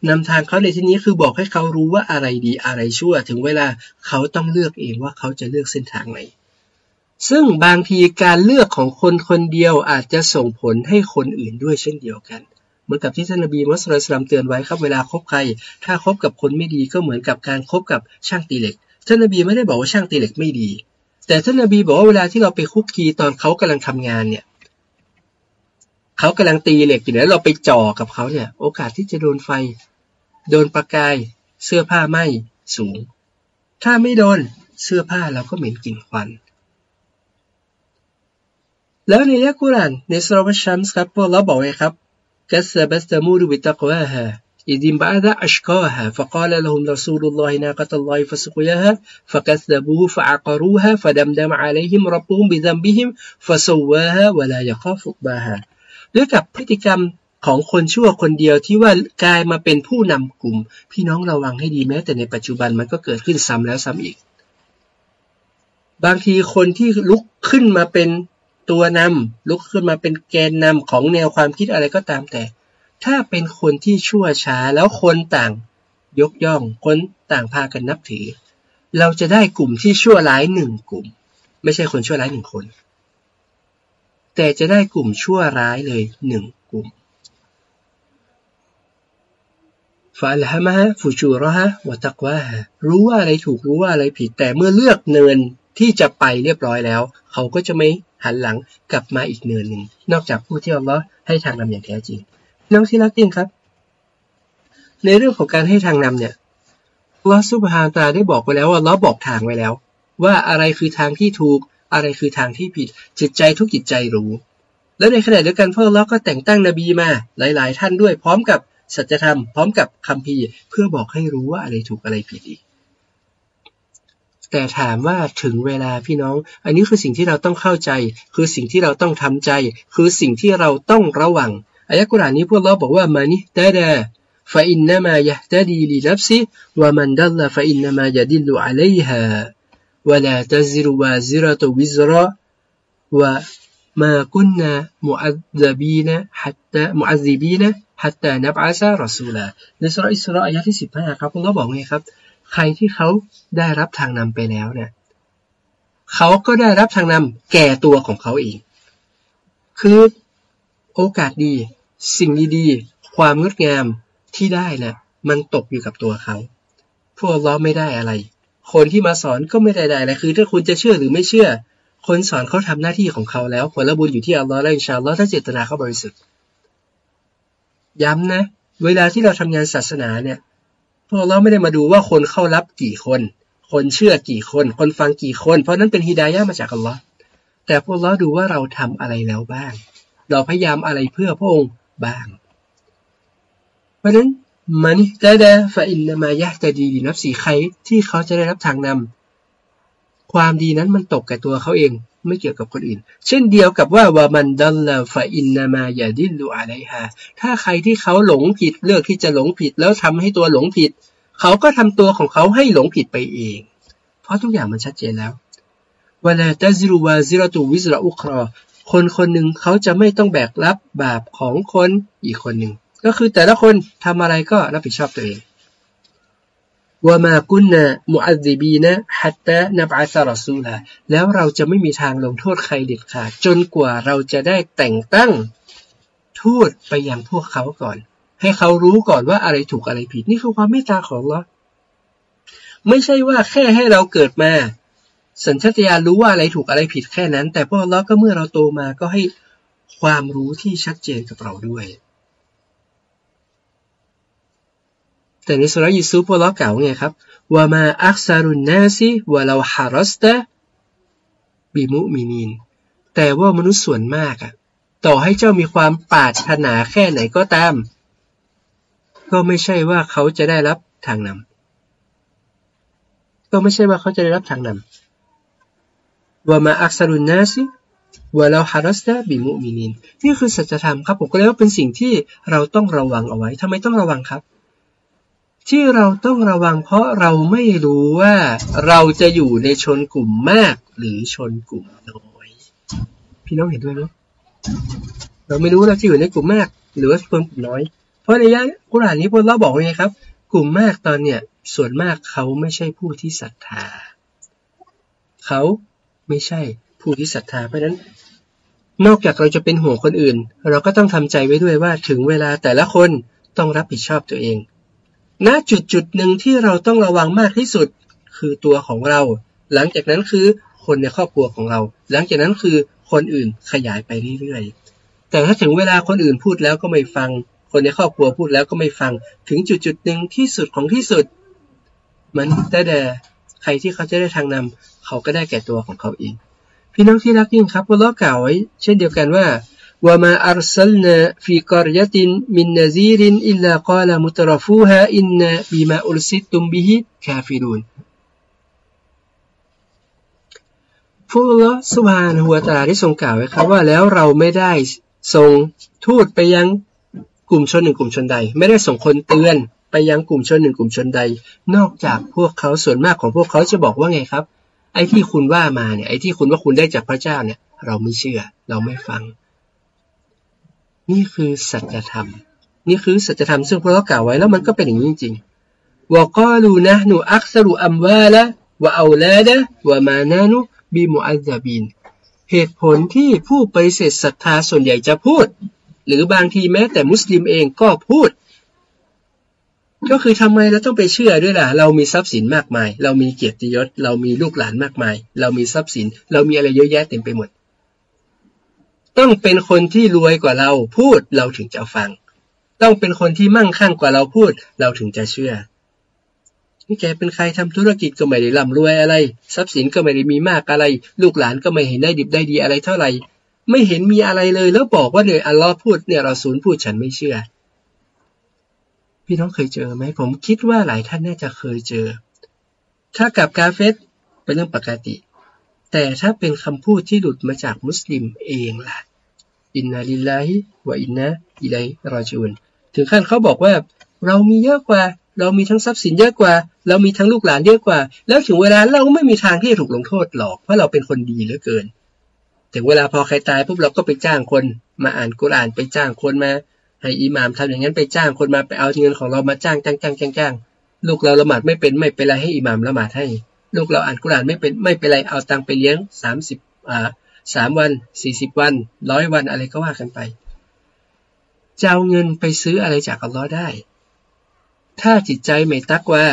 นำทางเขาในที่นี้คือบอกให้เขารู้ว่าอะไรดีอะไรชั่ว ถึงเวลาเขาต้องเลือกเองว่าเขาจะเลือกเส้นทางไหน ซึ่งบางทีการเลือกของคนคนเดียวอาจจะส่งผลให้คนอื่นด้วยเช่นเดียวกัน มือนกับที่ท่านนบีมุสลิมเตือนไว้ครับเวลาคบใคร ถ้าคบกับคนไม่ดีก็เหมือนกับการคบกับช่างตีเหล็ก ท่านนบีไม่ได้บอกว่าช่างตีเหล็กไม่ดี แต่ท่านนบีบอกว่าเวลาที่เราไปคุกคีตอนเขากำลังทำงานเนี่ยเขากำลังตีเหล็กอยู่แล้วเราไปจ่อกับเขาเนี่ย โอกาสที่จะโดนไฟ โดนประกาย เสื้อผ้าไหม้สูง ถ้าไม่โดนเสื้อผ้าเราก็เหม็นกลิ่นควันแล้วในยักกุรานในสุรบชัมส์ครับพวกเราบอกไว้ครับ กัสบัสตมูดบิตะกวาฮะ إذ بعد أشقاها فقال لهم رسول الله ناقة الله فسقياها فكذبوه فعقروها فدمدم عليهم ربهم بذنبهم فسواها ولا يخاف عقباها ด้วยกับพฤติกรรมของคนชั่วคนเดียวที่ว่ากลายมาเป็นผู้นำกลุ่ม พี่น้องระวังให้ดีแม้แต่ในปัจจุบันมันก็เกิดขึ้นซ้ำแล้วซ้ำอีก บางทีคนที่ลุกขึ้นมาเป็น ตัวนำลุกขึ้นมาเป็นแกนนำของแนวความคิดอะไรก็ตามแต่ ถ้าเป็นคนที่ชั่วช้าแล้วคนต่างยกย่องคนต่างพากันนับถือ เราจะได้กลุ่มที่ชั่วร้ายหนึ่งกลุ่ม ไม่ใช่คนชั่วร้ายหนึ่งคน แต่จะได้กลุ่มชั่วร้ายเลยหนึ่งกลุ่มฟาลฮามะฟูชูรฮะวะตักวาฮะรู้ว่าอะไรถูกรู้ว่าอะไรผิด แต่เมื่อเลือกเนินที่จะไปเรียบร้อยแล้ว เขาก็จะไม่ หันหลังกลับมาอีกเนินหนึ่ง นอกจากผู้ที่อัลลอฮ์ให้ทางนำอย่างแท้จริง น้องที่รักจริงครับ ในเรื่องของการให้ทางนำเนี่ยลอสุบฮานตาได้บอกไว้แล้วว่าลอบอกทางไว้แล้ว ว่าอะไรคือทางที่ถูก อะไรคือทางที่ผิด จิตใจทุกจิตใจรู้ แล้วในขณะเดียวกันพวกเราก็แต่งตั้งนบีมาหลาย ๆ ท่านด้วยพร้อมกับสัจธรรมพร้อมกับคัมภีร์เพื่อบอกให้รู้ว่าอะไรถูกอะไรผิดอีก แต่ถามว่าถึงเวลาพี่น้อง อันนี้คือสิ่งที่เราต้องเข้าใจ คือสิ่งที่เราต้องทำใจ คือสิ่งที่เราต้องระวังอายะกุรานนี้พวกเราบอกว่ามานิตาดาฟาอินนามายะตดีลีนับซิวะมันดัลลฟาอินนามายะดิลลุอะลัยฮาวะลาตซิรุวาซิรตุวิซรวะมาคุนนามุอัซบีนะฮัตตามุอัซบีนะฮัตตานับอาซารอซูลาในสุรอิสราอายะที่สิบห้าครับพระองค์บอกไงครับ ใครที่เขาได้รับทางนำไปแล้วเนี่ยเขาก็ได้รับทางนำแก่ตัวของเขาเอง คือโอกาสดี สิ่งดีๆ ความงดงามที่ได้นะ่ะมันตกอยู่กับตัวเขา พวกล้อไม่ได้อะไร คนที่มาสอนก็ไม่ได้อะไรคือ ถ้าคุณจะเชื่อหรือไม่เชื่อ คนสอนเขาทำหน้าที่ของเขาแล้ว ผลบุญอยู่ที่อัลลอฮ์และอินชาอัลลอฮ์ถ้าเจตนาเขาบริสุทธิ์ย้ำนะ เวลาที่เราทำงานศาสนาเนี่ย พวกเราไม่ได้มาดูว่าคนเข้ารับกี่คน คนเชื่อกี่คน คนฟังกี่คน เพราะนั้นเป็นฮิดายะมาจากอัลลอฮ์แต่พวกเราดูว่าเราทำอะไรแล้วบ้าง เราพยายามอะไรเพื่อพระองค์บ้าง เพราะนั้นมันดาดาฟาอินนามายะจะดีนับสีใครที่เขาจะได้รับทางนำความดีนั้นมันตกแกับตัวเขาเอง ไม่เกี่ยวกับคนอื่น เช่นเดียวกับว่าวามันดัลลาฟาอินนามายาดินลูอะไรฮะถ้าใครที่เขาหลงผิดเลือกที่จะหลงผิดแล้วทำให้ตัวหลงผิด เขาก็ทำตัวของเขาให้หลงผิดไปเอง เพราะทุกอย่างมันชัดเจนแล้ววลาตาซิรุวาซิรตูวิสราอุครอคนคนหนึ่งเขาจะไม่ต้องแบกรับบาปของคนอีกคนหนึ่งก็คือแต่ละคนทำอะไรก็รับผิดชอบตัวเอง วามากุนนะมุอัซิบีนะฮัตตะนับอาซารอซูลาแล้วเราจะไม่มีทางลงโทษใครเด็ดขาดจนกว่าเราจะได้แต่งตั้งทูตไปยังพวกเขาก่อน ให้เขารู้ก่อนว่าอะไรถูกอะไรผิด นี่คือความเมตตาของเราไม่ใช่ว่าแค่ให้เราเกิดมา สัญชาตญาณรู้ว่าอะไรถูกอะไรผิดแค่นั้น แต่พวกเราก็เมื่อเราโตมาก็ให้ความรู้ที่ชัดเจนกับเราด้วย แต่ในสุรยูซุฟพวกเรากล่าวไงครับว่ามาอักซารุนนาซีว่าเราฮารสตะบิมุมินีน แต่ว่ามนุษย์ส่วนมากอะต่อให้เจ้ามีความปาถนาแค่ไหนก็ตาม ก็ไม่ใช่ว่าเขาจะได้รับทางนำก็ไม่ใช่ว่าเขาจะได้รับทางนำว่ามาอักซารุนนาซีว่าเราฮารสตะบิมุมินีน นี่คือสัจธรรมครับผมก็เลยว่าเป็นสิ่งที่เราต้องระวังเอาไว้ทำไมต้องระวังครับ ที่เราต้องระวังเพราะเราไม่รู้ว่าเราจะอยู่ในชนกลุ่มมากหรือชนกลุ่มน้อย พี่น้องเห็นด้วยไหมเราไม่รู้เราจะอยู่ในกลุ่มมาก หรือว่าชนกลุ่มน้อย เพราะในยะกุรานนี้พวกเราบอกไงครับ กลุ่มมากตอนเนี้ยส่วนมากเขาไม่ใช่ผู้ที่ศรัทธา เขาไม่ใช่ผู้ที่ศรัทธาเพราะนั้น นอกจากเราจะเป็นห่วงคนอื่น เราก็ต้องทำใจไว้ด้วยว่าถึงเวลาแต่ละคนต้องรับผิดชอบตัวเอง ณจุดจุดหนึ่งที่เราต้องระวังมากที่สุดคือตัวของเรา หลังจากนั้นคือคนในครอบครัวของเรา หลังจากนั้นคือคนอื่นขยายไปเรื่อยๆ แต่ถ้าถึงเวลาคนอื่นพูดแล้วก็ไม่ฟัง คนในครอบครัวพูดแล้วก็ไม่ฟัง ถึงจุดจุดหนึ่งที่สุดของที่สุด มันแต่แดใครที่เขาจะได้ทางนำเขาก็ได้แก่ตัวของเขาเอง พี่น้องที่รักยิ่งครับอัลลอกล่าวไว้ เช่นเดียวกันว่า ว่ามาอัลสลนาฟีกอรยตินมินนซีรินอิลลากาลมุตรฟูฮาอินนาบิมาอุลซิตุมบิฮิคาฟิรุนพวกเราสุภานหัวตาที่ทรงกล่าวไว้ครับว่าแล้วเราไม่ได้ทรงทูตไปยังกลุ่มชนหนึ่งกลุ่มชนใด ไม่ได้ส่งคนเตือนไปยังกลุ่มชนหนึ่งกลุ่มชนใด นอกจากพวกเขาส่วนมากของพวกเขาจะบอกว่าไงครับ ไอ้ที่คุณว่ามาเนี่ยไอ้ที่คุณว่าคุณได้จากพระเจ้าเนี่ย เราไม่เชื่อ เราไม่ฟัง นี่คือสัจธรรม นี่คือสัจธรรมซึ่งพระเรากล่าวไว้แล้วมันก็เป็นอย่างนี้จริงๆวกาลูนะหนูอักษรุอัมวาละวะเอาลาดะวะมานานุบีมุอัลจาบิน เหตุผลที่ผู้ปฏิเสธศรัทธาส่วนใหญ่จะพูด หรือบางทีแม้แต่มุสลิมเองก็พูด ก็คือทำไมเราต้องไปเชื่อด้วยล่ะ เรามีทรัพย์สินมากมาย เรามีเกียรติยศ เรามีลูกหลานมากมาย เรามีทรัพย์สิน เรามีอะไรเยอะแยะเต็มไปหมด ต้องเป็นคนที่รวยกว่าเราพูดเราถึงจะฟัง ต้องเป็นคนที่มั่งคั่งกว่าเราพูด เราถึงจะเชื่อนี่แกเป็นใครทำธุรกิจก็ไม่ได้ร่ำรวยอะไร ทรัพย์สินก็ไม่ได้มีมากอะไร ลูกหลานก็ไม่เห็นได้ดิบได้ดีอะไรเท่าไหร่ ไม่เห็นมีอะไรเลย แล้วบอกว่าเนี่ยอัลลอฮ์พูดเนี่ยเราศูนย์พูดฉันไม่เชื่อ พี่น้องเคยเจอไหมผมคิดว่าหลายท่านน่าจะเคยเจอ ถ้ากับกาเฟสเป็นเรื่องปกติ แต่ถ้าเป็นคำพูดที่หลุดมาจากมุสลิมเองล่ะ อินนาลิลลาฮิวะอินนะอิไลรอจูนถึงขั้นเขาบอกว่า เรามีเยอะกว่า เรามีทั้งทรัพย์สินเยอะกว่า เรามีทั้งลูกหลานเยอะกว่า แล้วถึงเวลาเราไม่มีทางที่จะถูกลงโทษหรอก เพราะเราเป็นคนดีเหลือเกิน ถึงเวลาพอใครตายปุ๊บเราก็ไปจ้างคน มาอ่านกุรานไปจ้างคนมา ให้อิหมามทำอย่างนั้นไปจ้างคนมาไปเอาเงินของเรามาจ้างจ้างจ้างจ้างจ้างลูกเราละหมาดไม่เป็นไม่เป็นไรให้อิหมามละหมาดให้ ลูกเราอ่านกุรานไม่เป็นไม่เป็นไรเอาตังไปเลี้ยงสามสิบอ่า สามวันสี่สิบวันร้อยวันอะไรก็ว่ากันไปจะเอาเงินไปซื้ออะไรจากอัลลอฮ์ได้ ถ้าจิตใจไม่ตักว่า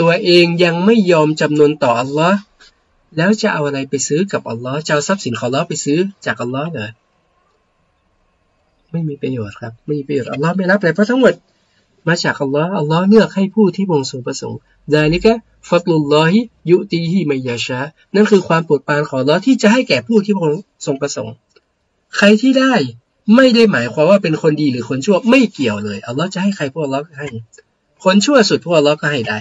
ตัวเองยังไม่ยอมจำนนต่ออัลลอฮ์แล้วจะเอาอะไรไปซื้อกับอัลลอฮ์จะเอาทรัพย์สินของอัลลอฮ์ไปซื้อจากอัลลอฮ์เหรอไม่มีประโยชน์ครับ ไม่มีประโยชน์อัลลอฮ์ไม่รับเลยเพราะทั้งหมดมาจากอัลลอฮ์อัลลอฮ์เลือกให้ผู้ที่บงสูงประสงค์ไดาลิกะ ฟัตลุลลอฮิยุตีฮิมายาชานั่นคือความโปรดปรานของลอที่จะให้แก่ผู้ที่พระองค์ทรงประสงค์ ใครที่ได้ไม่ได้หมายความว่าเป็นคนดีหรือคนชั่วไม่เกี่ยวเลยอัลลอฮ์จะให้ใครพวกอัลลอฮ์ก็ให้ คนชั่วสุดพวกอัลลอฮ์ก็ให้ได้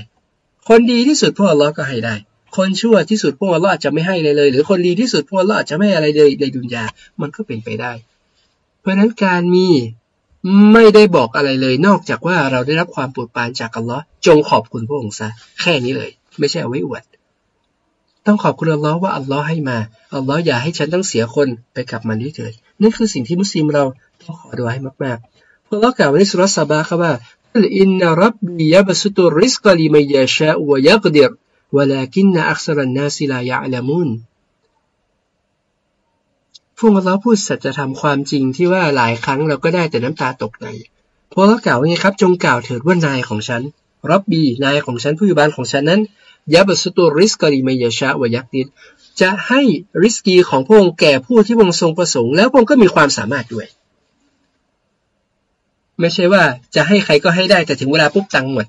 คนดีที่สุดพวกอัลลอฮ์ก็ให้ได้ คนชั่วที่สุดพวกอัลลอฮ์จะไม่ให้เลยเลย หรือคนดีที่สุดพวกอัลลอฮ์จะไม่อะไรเลยในดุนยา มันก็เป็นไปได้ เพราะฉะนั้นการมีไม่ได้บอกอะไรเลย นอกจากว่าเราได้รับความโปรดปรานจากอัลลอฮ์จงขอบคุณพระองค์ซะแค่นี้เลย ไม่ใช่เอาไว้อวดต้องขอบคุณอัลลอฮ์ว่าอัลลอฮ์ให้มาอัลลอฮ์อย่าให้ฉันต้องเสียคนไปกับมันด้วยเถิดนั่นคือสิ่งที่มุสลิมเราต้องขอดูให้มากๆพระเรากล่าวในสุรษบาครับว่าอินนรับบียบสุตุริสกลิมัยาชาวยักดิร ولكن أكثر الناس لا يعلمون พวกเราพูดสัจธรรมความจริงที่ว่าหลายครั้งเราก็ได้แต่น้ำตาตกในพวกเรากล่าวว่าไงครับ จงกล่าวเถิดว่านายของฉันรับบีนายของฉันผู้อยู่บ้านของฉันนั้น ยาบสุตุริสกริมยชะวยักดิดจะให้ริสกีของพระองค์แก่ผู้ที่พระองค์ทรงประสงค์ แล้วพระองค์ก็มีความสามารถด้วย ไม่ใช่ว่าจะให้ใครก็ให้ได้แต่ถึงเวลาปุ๊บตังหมด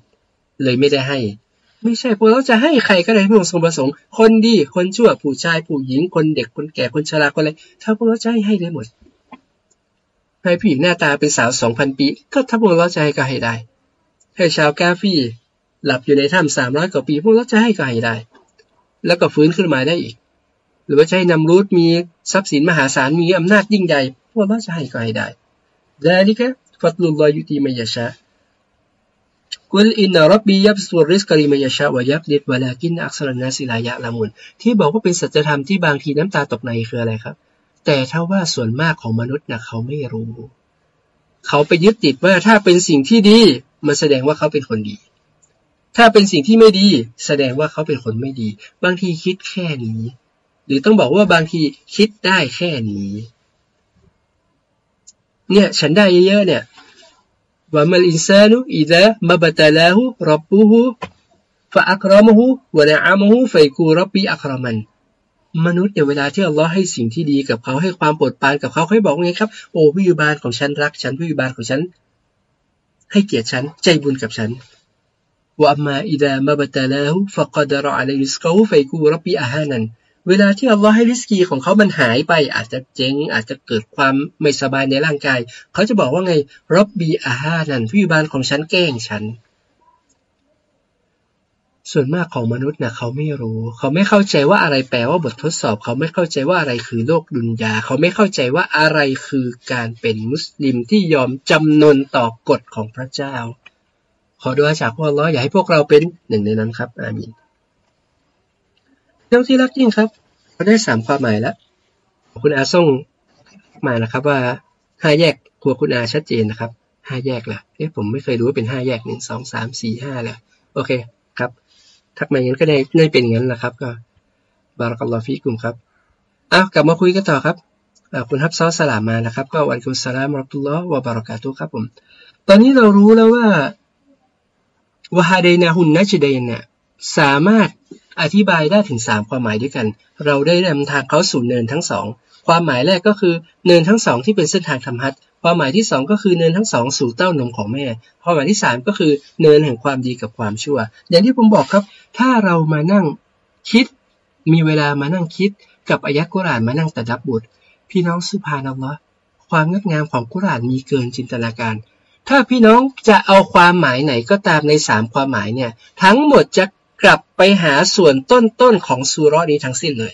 เลยไม่ได้ให้ ไม่ใช่พวกเราจะให้ใครก็ได้พระองค์ทรงประสงค์ คนดีคนชั่วผู้ชายผู้หญิงคนเด็กคนแก่คนชราคนอะไรถ้าพวกเราจะให้ให้ได้หมดให้ผู้หญิงหน้าตาเป็นสาวสองพันปี ก็ถ้าพวกเราจะให้ก็ให้ได้ให้ชาวกาฟี หลับอยู่ในถ้ำสามร้อยกว่าปี พวกเราจะให้ก็ให้ได้ แล้วก็ฟื้นขึ้นมาได้อีก หรือว่าใช้นำรูทมีทรัพย์สินมหาศาลมีอำนาจยิ่งใหญ่พวกเราจะให้ก็ให้ได้แต่นี่แค่ฟัตลุลลอยุติมายชะกุลอินนารับบียับสุริสกริมายชะวายับลิดวลากินอักษรนาสิลายะละมุนที่บอกว่าเป็นสัจธรรมที่บางทีน้ำตาตกในคืออะไรครับ แต่ถ้าว่าส่วนมากของมนุษย์นะเขาไม่รู้ เขาไปยึดติดว่าถ้าเป็นสิ่งที่ดีมันแสดงว่าเขาเป็นคนดี ถ้าเป็นสิ่งที่ไม่ดี แสดงว่าเขาเป็นคนไม่ดี บางทีคิดแค่นี้ หรือต้องบอกว่าบางทีคิดได้แค่นี้ เนี่ยฉันได้เยอะๆเนี่ยว่ามัลอินซานุอิดะมาบตาลาหูรับบูหูฟะอัครามหูวะนะอามหูไฟกูรับบีอัครามัน มนุษย์เนี่ยเวลาที่อัลลอฮ์ให้สิ่งที่ดีกับเขาให้ความโปรดปรานกับเขาเขาบอกไงครับโอ้ผู้อยู่บานของฉันรักฉันผู้อยู่บานของฉัน ให้เกียรติฉันใจบุญกับฉัน ว่ามาอิดามะบตะลาหูฟะกดรออะลัยริสกาหูไฟกูรับีอาฮานันเวลาที่อัลลอฮ์ให้ริสกีของเขามันหายไป อาจจะเจ๊งอาจจะเกิดความไม่สบายในร่างกาย เขาจะบอกว่าไงรับบีอาฮานันผู้บานของฉันแกล้งฉัน ส่วนมากของมนุษย์นะเขาไม่รู้ เขาไม่เข้าใจว่าอะไรแปลว่าบททดสอบ เขาไม่เข้าใจว่าอะไรคือโลกดุนยา เขาไม่เข้าใจว่าอะไรคือการเป็นมุสลิมที่ยอมจำนนต่อกฎของพระเจ้า ขอดูอาจากพวกเราอย่าให้พวกเราเป็นหนึ่งในนั้นครับ อามินเรื่องที่รักยิ่งครับเราได้สามความหมายแล้วคุณอาส่งมานะครับ ว่าห้าแยกครัวคุณอาชัดเจนนะครับห้าแยกแหละเอ๊ะผมไม่เคยรู้ว่าเป็นห้าแยกหนึ่งสองสามสี่ห้าแหละโอเคครับ ทักมาอย่างนั้นก็ได้ได้เป็นอย่างนั้นแหละครับ ก็บารักัลลอฟีกุมครับอ้าวกลับมาคุยกันต่อครับคุณฮับซอสสลามมานะครับ ก็วันกุสลามรับตุลลอฮ์วะบารักาตุครับผม ตอนนี้เรารู้แล้วว่า วะฮาเดนาหุนนัจเดนเนี่ยสามารถอธิบายได้ถึง 3 ความหมายด้วยกัน เราได้นำทางเขาสู่เนินทั้งสอง ความหมายแรกก็คือเนินทั้งสองที่เป็นเส้นทางธรรมฮัตความหมายที่ 2 ก็คือเนินทั้งสองสู่เต้านมของแม่ ความหมายที่ 3 ก็คือเนินแห่งความดีกับความชั่ว อย่างที่ผมบอกครับ ถ้าเรามานั่งคิด มีเวลามานั่งคิด กับอายะกุรานมานั่งตัดับบุตร พี่น้องسبحان اللهความงดงามของกุรอานมีเกินจินตนาการ ถ้าพี่น้องจะเอาความหมายไหนก็ตามในสามความหมายเนี่ย ทั้งหมดจะกลับไปหาส่วนต้นๆของซูเราะฮ์นี้ทั้งสิ้นเลย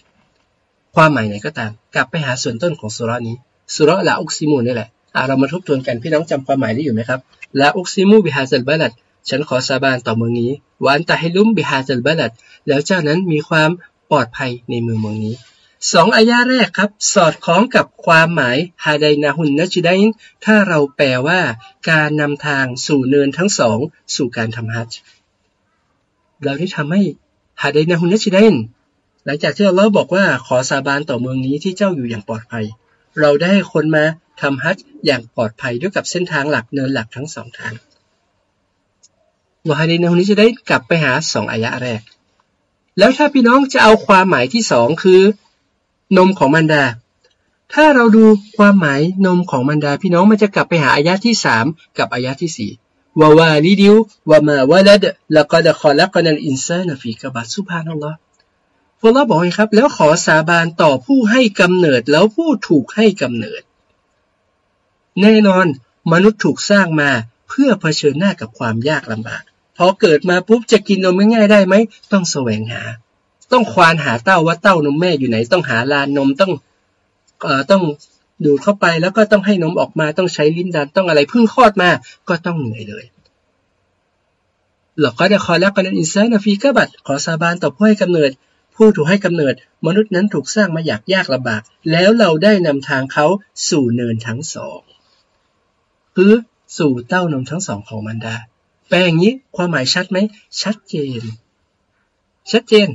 ความหมายไหนก็ตาม กลับไปหาส่วนต้นของซูเราะฮ์นี้ซูเราะฮ์ لا أقسمนี่แหละเรามาทบทวนกันพี่น้องจำความหมายได้อยู่ไหมครับلا أقسم بهذا البلدฉันขอสาบานต่อเมืองนี้وأنت حل بهذا البلدแล้วเจ้านั้นมีความปลอดภัยในเมืองเมืองนี้ สองอายาแรกครับ สอดคล้องกับความหมายฮาไดนาหุนนัจิดัยนถ้าเราแปลว่า การนำทางสู่เนินทั้งสอง สู่การทำฮัจญ์เราได้ทำให้ฮาเดนฮุนเนชิเดนหลังจากที่เราบอกว่าขอสาบานต่อเมืองนี้ที่เจ้าอยู่อย่างปลอดภัย เราได้คนมาทำฮัจอย่างปลอดภัยด้วยกับเส้นทางหลักเนินหลักทั้งสองทางวาฮาเดนฮุนเนชิเดนกลับไปหาสองอายะแรก แล้วถ้าพี่น้องจะเอาความหมายที่สองคือ นมของมันดา ถ้าเราดูความหมายนมของมันดาพี่น้องมันจะกลับไปหาอายะที่สามกับอายะที่สี่วาวาลิดิววามาวาลัดละกัดขอลักนันอินซานฟีกบัตสุภานัลลอฮ์พวกเราบอกครับ แล้วขอสาบานต่อผู้ให้กำเนิดแล้วผู้ถูกให้กำเนิด แน่นอนมนุษย์ถูกสร้างมาเพื่อเผชิญหน้ากับความยากลำบากพอเกิดมาปุ๊บจะกินนมง่ายได้ไหม ต้องแสวงหา ต้องควานหาเต้าว่าเต้านมแม่อยู่ไหน ต้องหาลานนมต้องเอ่อต้องดูดเข้าไปแล้วก็ต้องให้นมออกมาต้องใช้ลิ้นดันต้องอะไรเพิ่งคลอดมาก็ต้องเหนื่อยเลยหลอกก็ได้คอแล้วกันอินซานฟีกบัตขอสาบานต่อผู้ให้กำเนิด ผู้ถูกให้กำเนิด มนุษย์นั้นถูกสร้างมาอยากยากลำบาก แล้วเราได้นำทางเขาสู่เนินทั้งสองคือสู่เต้านมทั้งสองของมันดาแปลอย่างนี้ความหมายชัดไหมชัดเจน ชัดเจน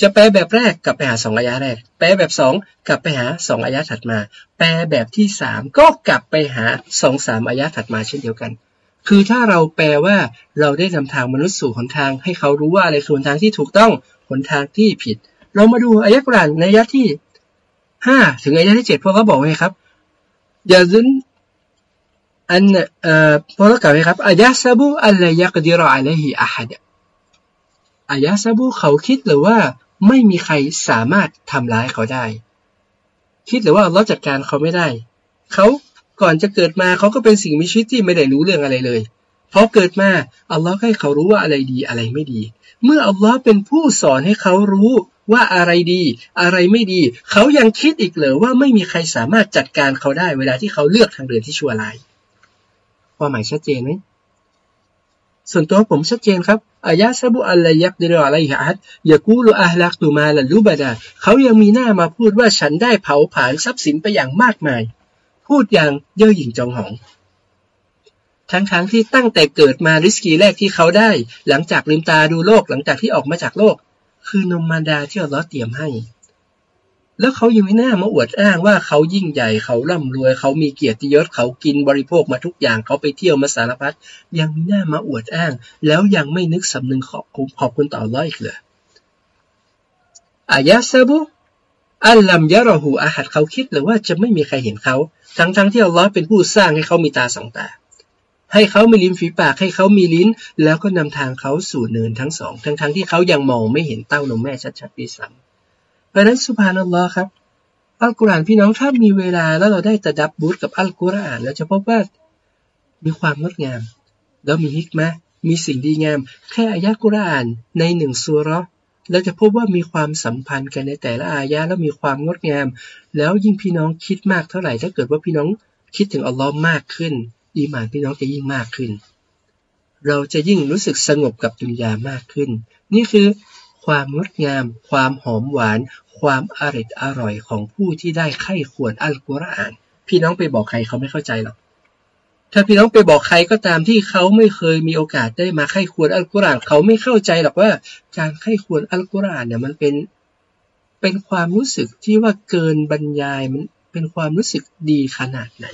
จะแปลแบบแรกกลับไปหาสองอายะแรก แปลแบบสองกลับไปหาสองอายะถัดมา แปลแบบที่สามก็กลับไปหาสองสามอายะถัดมาเช่นเดียวกัน คือถ้าเราแปลว่าเราได้นำทางมนุษย์สู่หนทาง ให้เขารู้ว่าอะไรคือหนทางที่ถูกต้องหนทางที่ผิด เรามาดูอายะกรานในอายะที่ห้าถึงอายะที่เจ็ดพวกเขาบอกไงครับอย่าซึนอันเอ่อพวกเขากล่าวไงครับอายะซาบูอัลลยักดิรออะลัยฮิอะฮัดอายะซาบูเขาคิดหรือว่า ไม่มีใครสามารถทำร้ายเขาได้ คิดหรือว่าเราจัดการเขาไม่ได้ เขาก่อนจะเกิดมาเขาก็เป็นสิ่งมีชีวิตที่ไม่ได้รู้เรื่องอะไรเลยพอเกิดมาอัลลอฮ์ให้เขารู้ว่าอะไรดีอะไรไม่ดี เมื่ออัลลอฮ์เป็นผู้สอนให้เขารู้ว่าอะไรดี อะไรไม่ดี เขายังคิดอีกเหรอว่าไม่มีใครสามารถจัดการเขาได้เวลาที่เขาเลือกทางเดินที่ชั่วร้ายความหมายชัดเจนไหม ส่วนตัวผมชัดเจนครับอายะซาบุอัลลยักดิรออะไรฮัดยากูลอาลักตูมาละลูบดาเขายังมีหน้ามาพูดว่าฉันได้เผาผลาญทรัพย์สินไปอย่างมากมาย พูดอย่างเย่อหยิ่งจองหองทั้งๆทที่ตั้งแต่เกิดมาริสกีแรกที่เขาได้ หลังจากลืมตาดูโลกหลังจากที่ออกมาจากโลก คือนมมารดาที่อัลลอฮ์เตรียมให้ แล้วเขายังไม่น่ามาอวดอ้างว่าเขายิ่งใหญ่เขาร่ำรวยเขามีเกียรติยศเขากินบริโภคมาทุกอย่างเขาไปเที่ยวมาสารพัดยังไมีหน้ามาอวดอ้าง แล้วยังไม่นึกสำนึกขอบคุณขอบคุณต่อร้อยอีกเลยอายะซาบุอัลลัมยะรอหูอาหัดเขาคิดหรือว่าจะไม่มีใครเห็นเขา ทั้งๆทที่อัลลอฮ์เป็นผู้สร้างให้เขามีตาสองตา ให้เขามีลิ้นฝีปากให้เขามีลิ้น แล้วก็นำทางเขาสู่เนินทั้งสอง ทั้งๆทที่เขายังมองไม่เห็นเต้านมแม่ชัดๆด้วยซ้ำ เพราะนั้นสุภานัลลอฮ์ครับอัลกุรอานพี่น้องถ้ามีเวลาแล้วเราได้ตะดับบูตกับอัลกุรอานเราจะพบว่ามีความงดงาม แล้วมีฮิกมะมีสิ่งดีงาม แค่อายะกุรอานในหนึ่งสุรเราจะพบว่ามีความสัมพันธ์กันในแต่ละอายะแล้วมีความงดงาม แล้วยิ่งพี่น้องคิดมากเท่าไหร่ ถ้าเกิดว่าพี่น้องคิดถึงอัลลอฮ์มากขึ้น อีมานพี่น้องจะยิ่งมากขึ้น เราจะยิ่งรู้สึกสงบกับดุนยามากขึ้น นี่คือ ความงดงาม ความหอมหวาน ความอริดอร่อยของผู้ที่ได้ไข้ควรอัลกุรอาน พี่น้องไปบอกใครเขาไม่เข้าใจหรอกถ้าพี่น้องไปบอกใครก็ตามที่เขาไม่เคยมีโอกาสได้มาไข้ควรอัลกุรอานเขาไม่เข้าใจหรอกว่าการไข้ควรอัลกุรอานเนี่ยมันเป็นเป็นความรู้สึกที่ว่าเกินบรรยายมันเป็นความรู้สึกดีขนาดไหน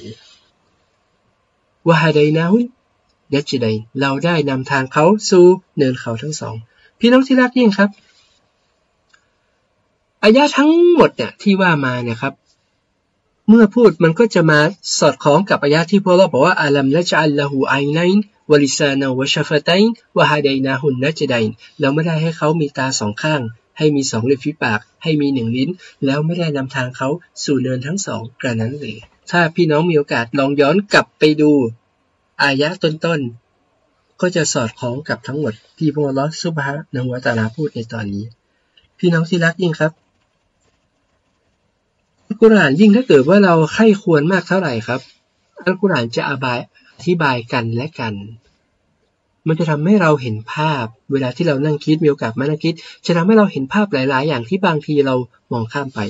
วะฮาไดนาฮุนยัจดัยเราได้นำทางเขาสู่เนินเขาทั้งสอง พี่น้องที่รักยิ่งครับอายะทั้งหมดเนี่ยที่ว่ามาเนี่ยครับ เมื่อพูดมันก็จะมาสอดคล้องกับอายะที่พวกเราบอกว่าอัลัมละจัลละหูไอไนน์วลิซานาวะชฟตัยน์วะฮาไดนาฮุนนัจดัยเราไม่ได้ให้เขามีตาสองข้าง ให้มีสองริมฝีปาก ให้มีหนึ่งลิ้น แล้วไม่ได้นำทางเขาสู่เนินทั้งสองกระนั้นเลย ถ้าพี่น้องมีโอกาสลองย้อนกลับไปดูอายะต้นๆ ก็จะสอดคล้องกับทั้งหมดที่พระลอสุบฮะนวตาลาพูดในตอนนี้ พี่น้องที่รักยิ่งครับอัลกุรอานยิ่งถ้าเกิดว่าเราไข้ควรมากเท่าไหร่ครับอัลกุรอานจะอบายอธิบายกันและกัน มันจะทำให้เราเห็นภาพ เวลาที่เรานั่งคิดมีโอกาสมานั่งคิด จะทำให้เราเห็นภาพหลาย ๆ อย่างที่บางทีเรามองข้ามไป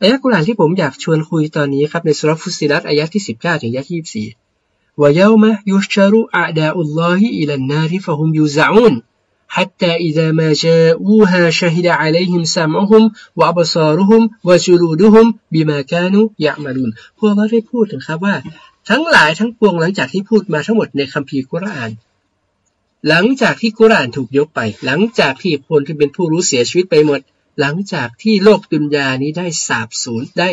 อายะกุรานที่ผมอยากชวนคุยตอนนี้ครับในสุรฟุสิลัตอายะที่ 19 ถึงอายะที่ 24 ويوم يحشر أعداء الله إلى النار فهم يوزعون حتى إذا ما جاءوها شهد عليهم سمعهم وأبصارهم وجلودهم بما كانوا يعملون พวกเราได้พูดถึงครับว่า ทั้งหลายทั้งปวงหลังจากที่พูดมาทั้งหมดในคัมภีร์กุรอาน หลังจากที่กุรอานถูกยกไป หลังจากที่คนที่เป็นผู้รู้เสียชีวิตไปหมดหลังจากที่โลกดุนยานี้ได้สาบสูญได้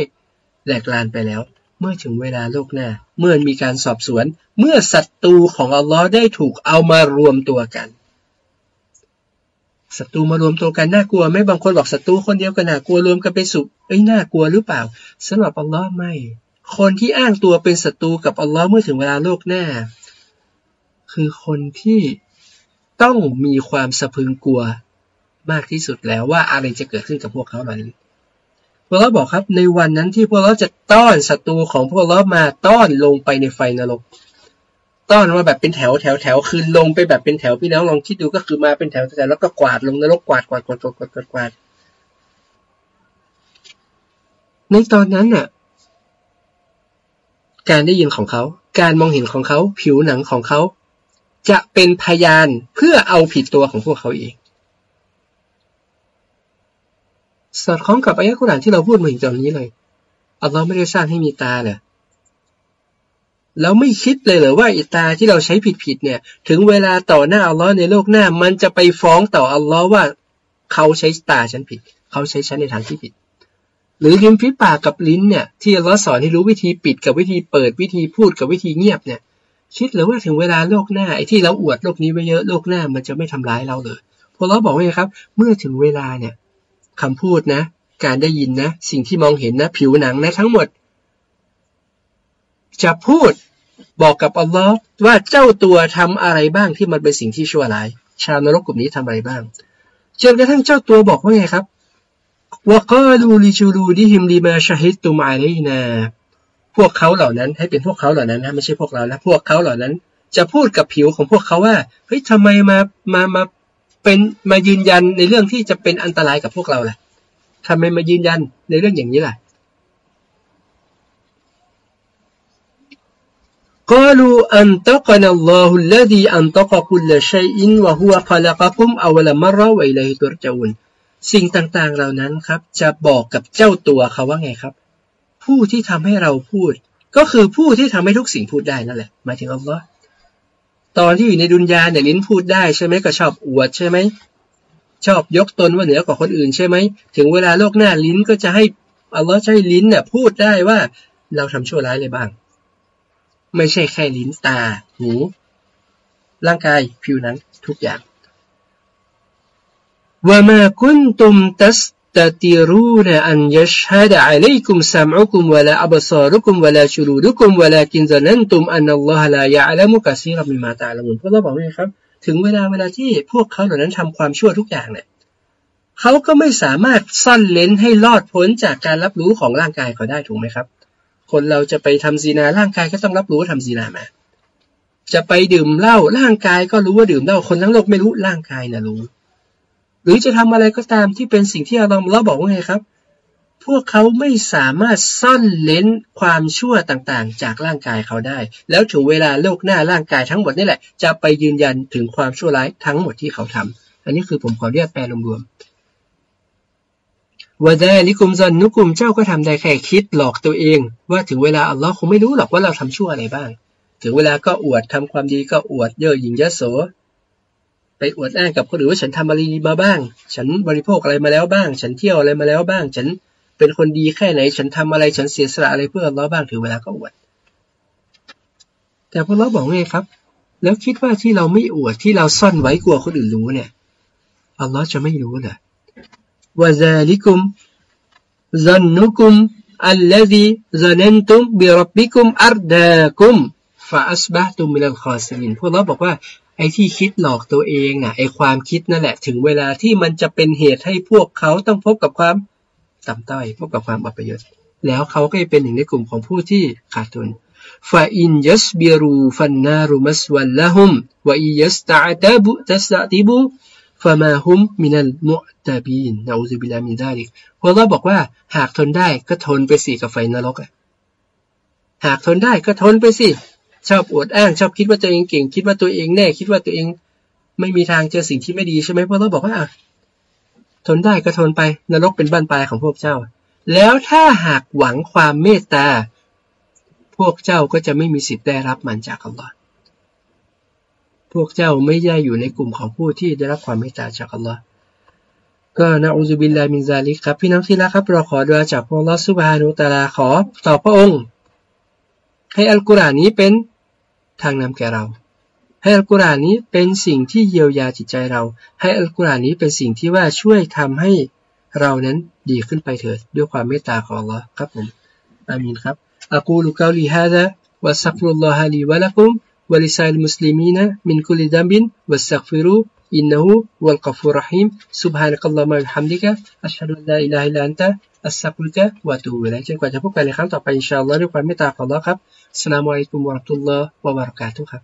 แหลกลานไปแล้ว เมื่อถึงเวลาโลกหน้า เมื่อมีการสอบสวน เมื่อศัตรูของอัลลอฮ์ได้ถูกเอามารวมตัวกันศัตรูมารวมตัวกันน่ากลัวไหมบางคนบอกศัตรูคนเดียวกันน่ากลัวรวมกันเป็นสุเอ้ยน่ากลัวหรือเปล่าสำหรับอัลลอฮ์ไม่ คนที่อ้างตัวเป็นศัตรูกับอัลลอฮ์เมื่อถึงเวลาโลกหน้า คือคนที่ต้องมีความสะพึงกลัวมากที่สุดแล้วว่าอะไรจะเกิดขึ้นกับพวกเขาเหล่านั้ พวกเราบอกครับในวันนั้นที่พวกเราจะต้อนศัตรูของพวกเรามาต้อนลงไปในไฟนรก ต้อนมาแบบเป็นแถวแถวแถวคือลงไปแบบเป็นแถวพี่น้องลองคิดดูก็คือมาเป็นแถวแต่แล้วก็กวาดลงนรกกวาดกวาดกวาดกวาดกวาดกวาดในตอนนั้นน่ะ การได้ยินของเขา การมองเห็นของเขา ผิวหนังของเขา จะเป็นพยานเพื่อเอาผิดตัวของพวกเขาเอง สอดคล้องกับอายะกุรานที่เราพูดมาถึงตอนนี้เลยอัลลอฮ์ไม่ได้สร้างให้มีตาเลยเราไม่คิดเลยเหรอว่าอิตาที่เราใช้ผิดๆเนี่ย ถึงเวลาต่อหน้าอัลลอฮ์ในโลกหน้า มันจะไปฟ้องต่ออัลลอฮ์ว่า เขาใช้ตาฉันผิด เขาใช้ฉันในทางที่ผิด หรือลิ้นฟิปากกับลิ้นเนี่ย ที่อัลลอฮ์สอนให้รู้วิธีปิดกับวิธีเปิดวิธีพูดกับวิธีเงียบเนี่ย คิดหรือว่าถึงเวลาโลกหน้าไอ้ที่เราอวดโลกนี้ไว้เยอะโลกหน้ามันจะไม่ทำร้ายเราเลยพอเราบอกว่าไงครับ เมื่อถึงเวลาเนี่ย คำพูดนะ การได้ยินนะ สิ่งที่มองเห็นนะ ผิวหนังนะทั้งหมด จะพูดบอกกับอัลลอฮ์ว่าเจ้าตัวทำอะไรบ้างที่มันเป็นสิ่งที่ชั่วร้าย ชาวนรกกลุ่มนี้ทำอะไรบ้างจนกระทั่งเจ้าตัวบอกว่าไงครับว่าก็ลูลิชูลูดิฮิมลีมาชาฮิตตุมาเลนาพวกเขาเหล่านั้นให้เป็นพวกเขาเหล่านั้นนะไม่ใช่พวกเรานะพวกเขาเหล่านั้น จะพูดกับผิวของพวกเขาว่าเฮ้ยทำไมมามามา เป็นมายืนยันในเรื่องที่จะเป็นอันตรายกับพวกเราล่ะทำไมมายืนยันในเรื่องอย่างนี้ล่ะกลูอันตกนัลลอฮุลลดีอันตกคุลชัยอินวะฮุวะขลักคุมอวลมรวะอิลัยตุรจาวนสิ่งต่างๆเหล่านั้นครับ จะบอกกับเจ้าตัวเขาว่าไงครับ ผู้ที่ทำให้เราพูด ก็คือผู้ที่ทำให้ทุกสิ่งพูดได้นั่นแหละหมายถึงอัลลอฮ์ ตอนที่อยู่ในดุนยาเนี่ยลิ้นพูดได้ใช่ไหมก็ชอบอวดใช่ไหมชอบยกตนว่าเหนือกว่าคนอื่นใช่ไหมถึงเวลาโลกหน้าลิ้นก็จะให้อัลลอฮ์ใช้ลิ้นเนี่ยพูดได้ว่าเราทำชั่วร้ายอะไรบ้าง ไม่ใช่แค่ลิ้นตาหูร่างกายผิวหนังทุกอย่างว่ามาคุนตุมตัส ตติรูนอันยัชฮัดอะลัยกุมซัมอุกุมวะลาอับซารุกุมวะลาชูรูดุกุมวะลากินซะนันตุมอันนัลลอฮะลายะอัลมุกะซีรมิมาตาละมุนพวกเราบอกไงครับ ถึงเวลาเวลาที่พวกเขาเหล่านั้นทำความชั่วทุกอย่างเนี่ยเขาก็ไม่สามารถซ่อนเลนให้รอดพ้นจากการรับรู้ของร่างกายเขาได้ถูกไหมครับ คนเราจะไปทำซีนาร่างกายก็ต้องรับรู้ว่าทำซีนามา จะไปดื่มเหล้าร่างกายก็รู้ว่าดื่มเหล้าคนทั้งโลกไม่รู้ร่างกายนะรู้ หรือจะทำอะไรก็ตามที่เป็นสิ่งที่เราเราบอกว่าไงครับ พวกเขาไม่สามารถซ่อนเลนความชั่วต่างๆ จากร่างกายเขาได้ แล้วถึงเวลาโลกหน้าร่างกายทั้งหมดนี่แหละ จะไปยืนยันถึงความชั่วร้ายทั้งหมดที่เขาทำอันนี้คือผมขอเรียกแปลรวมๆวะดาลิกุมซันนุกุมเจ้าก็ทำได้แค่คิดหลอกตัวเอง ว่าถึงเวลาอัลลอฮ์คงไม่รู้หรอกว่าเราทำชั่วอะไรบ้าง ถึงเวลาก็อวดทำความดีก็อวดเย่อหยิ่งยโส ไปอวดอ้างกับคนอื่นว่าฉันทำอะไรมาบ้าง ฉันบริโภคอะไรมาแล้วบ้าง ฉันเที่ยวอะไรมาแล้วบ้าง ฉันเป็นคนดีแค่ไหน ฉันทำอะไร ฉันเสียสละอะไรเพื่อเราบ้าง ถึงเวลาก็อวด แต่พวกเราบอกไงครับ แล้วคิดว่าที่เราไม่อวดที่เราซ่อนไว้กลัวคนอื่นรู้เนี่ย อัลลอฮ์จะไม่รู้เหรอว่าจะลิกุมจันนุกุมอัลลซีซันนตุมบิรับบิกุมอัรดะكم فأصبحتم من الخاسرينพวกเราบอกว่า ไอ้ที่คิดหลอกตัวเองน่ะไอ้ความคิดนั่นแหละ ถึงเวลาที่มันจะเป็นเหตุให้พวกเขาต้องพบกับความต่ำต้อยพบกับความอัปยศแล้วเขาก็จะเป็นหนึ่งในกลุ่มของผู้ที่ขาดทุนفإن يصبروا فالنار مثوى لهم وإن يستعتبوا فما هم من المعتبين نعوذ بالله من ذلكพวกเราบอกว่าหากทนได้ก็ทนไปสิกับไฟนรกอะหากทนได้ก็ทนไปสิ ชอบอวดอ้างชอบคิดว่าตัวเองเก่ง คิดว่าตัวเองแน่ คิดว่าตัวเองไม่มีทางเจอสิ่งที่ไม่ดีใช่ไหมพวกเราบอกว่าทนได้ก็ทนไปนรกเป็นบ้านปลายของพวกเจ้า แล้วถ้าหากหวังความเมตตา พวกเจ้าก็จะไม่มีสิทธิ์ได้รับมันจากอัลลอฮ์พวกเจ้าไม่ได้อยู่ในกลุ่มของผู้ที่ได้รับความเมตตาจากอัลลอฮ์ก็นะอูซุบิลลามินซาลิกครับ พี่น้องที่รักครับเราขอดูอาจากพระลอสุบฮานุตาลาขอต่อพระองค์ ให้อัลกุรอานนี้เป็น ทางนำแก่เรา ให้อัลกุรอานนี้เป็นสิ่งที่เยียวยาจิตใจเรา ให้อัลกุรอานนี้เป็นสิ่งที่ว่าช่วยทำให้เรานั้นดีขึ้นไปเถิดด้วยความเมตตาของอัลลอครับผมอามีนครับอักูลุกาลีฮะดะวัสักฟุลลอฮะลีวะลักุมวะลิซาลมุสลิมีนะมินคุลิดัมบินวัสักฟิรู إنه هو الغفور الرحيم سبحانك اللهم وبحمدك أشهد أن لا إله إلا أنت أستغفرك وأتوب إليك จนกว่าจะพบกันในครั้งต่อไปอินชาอัลลอฮ์ด้วยความเมตตาของอัลลอฮ์ครับสลามุอะลัยกุมวะเราะห์ตุลลอฮ์วะบะเราะกาตุฮ์ครับ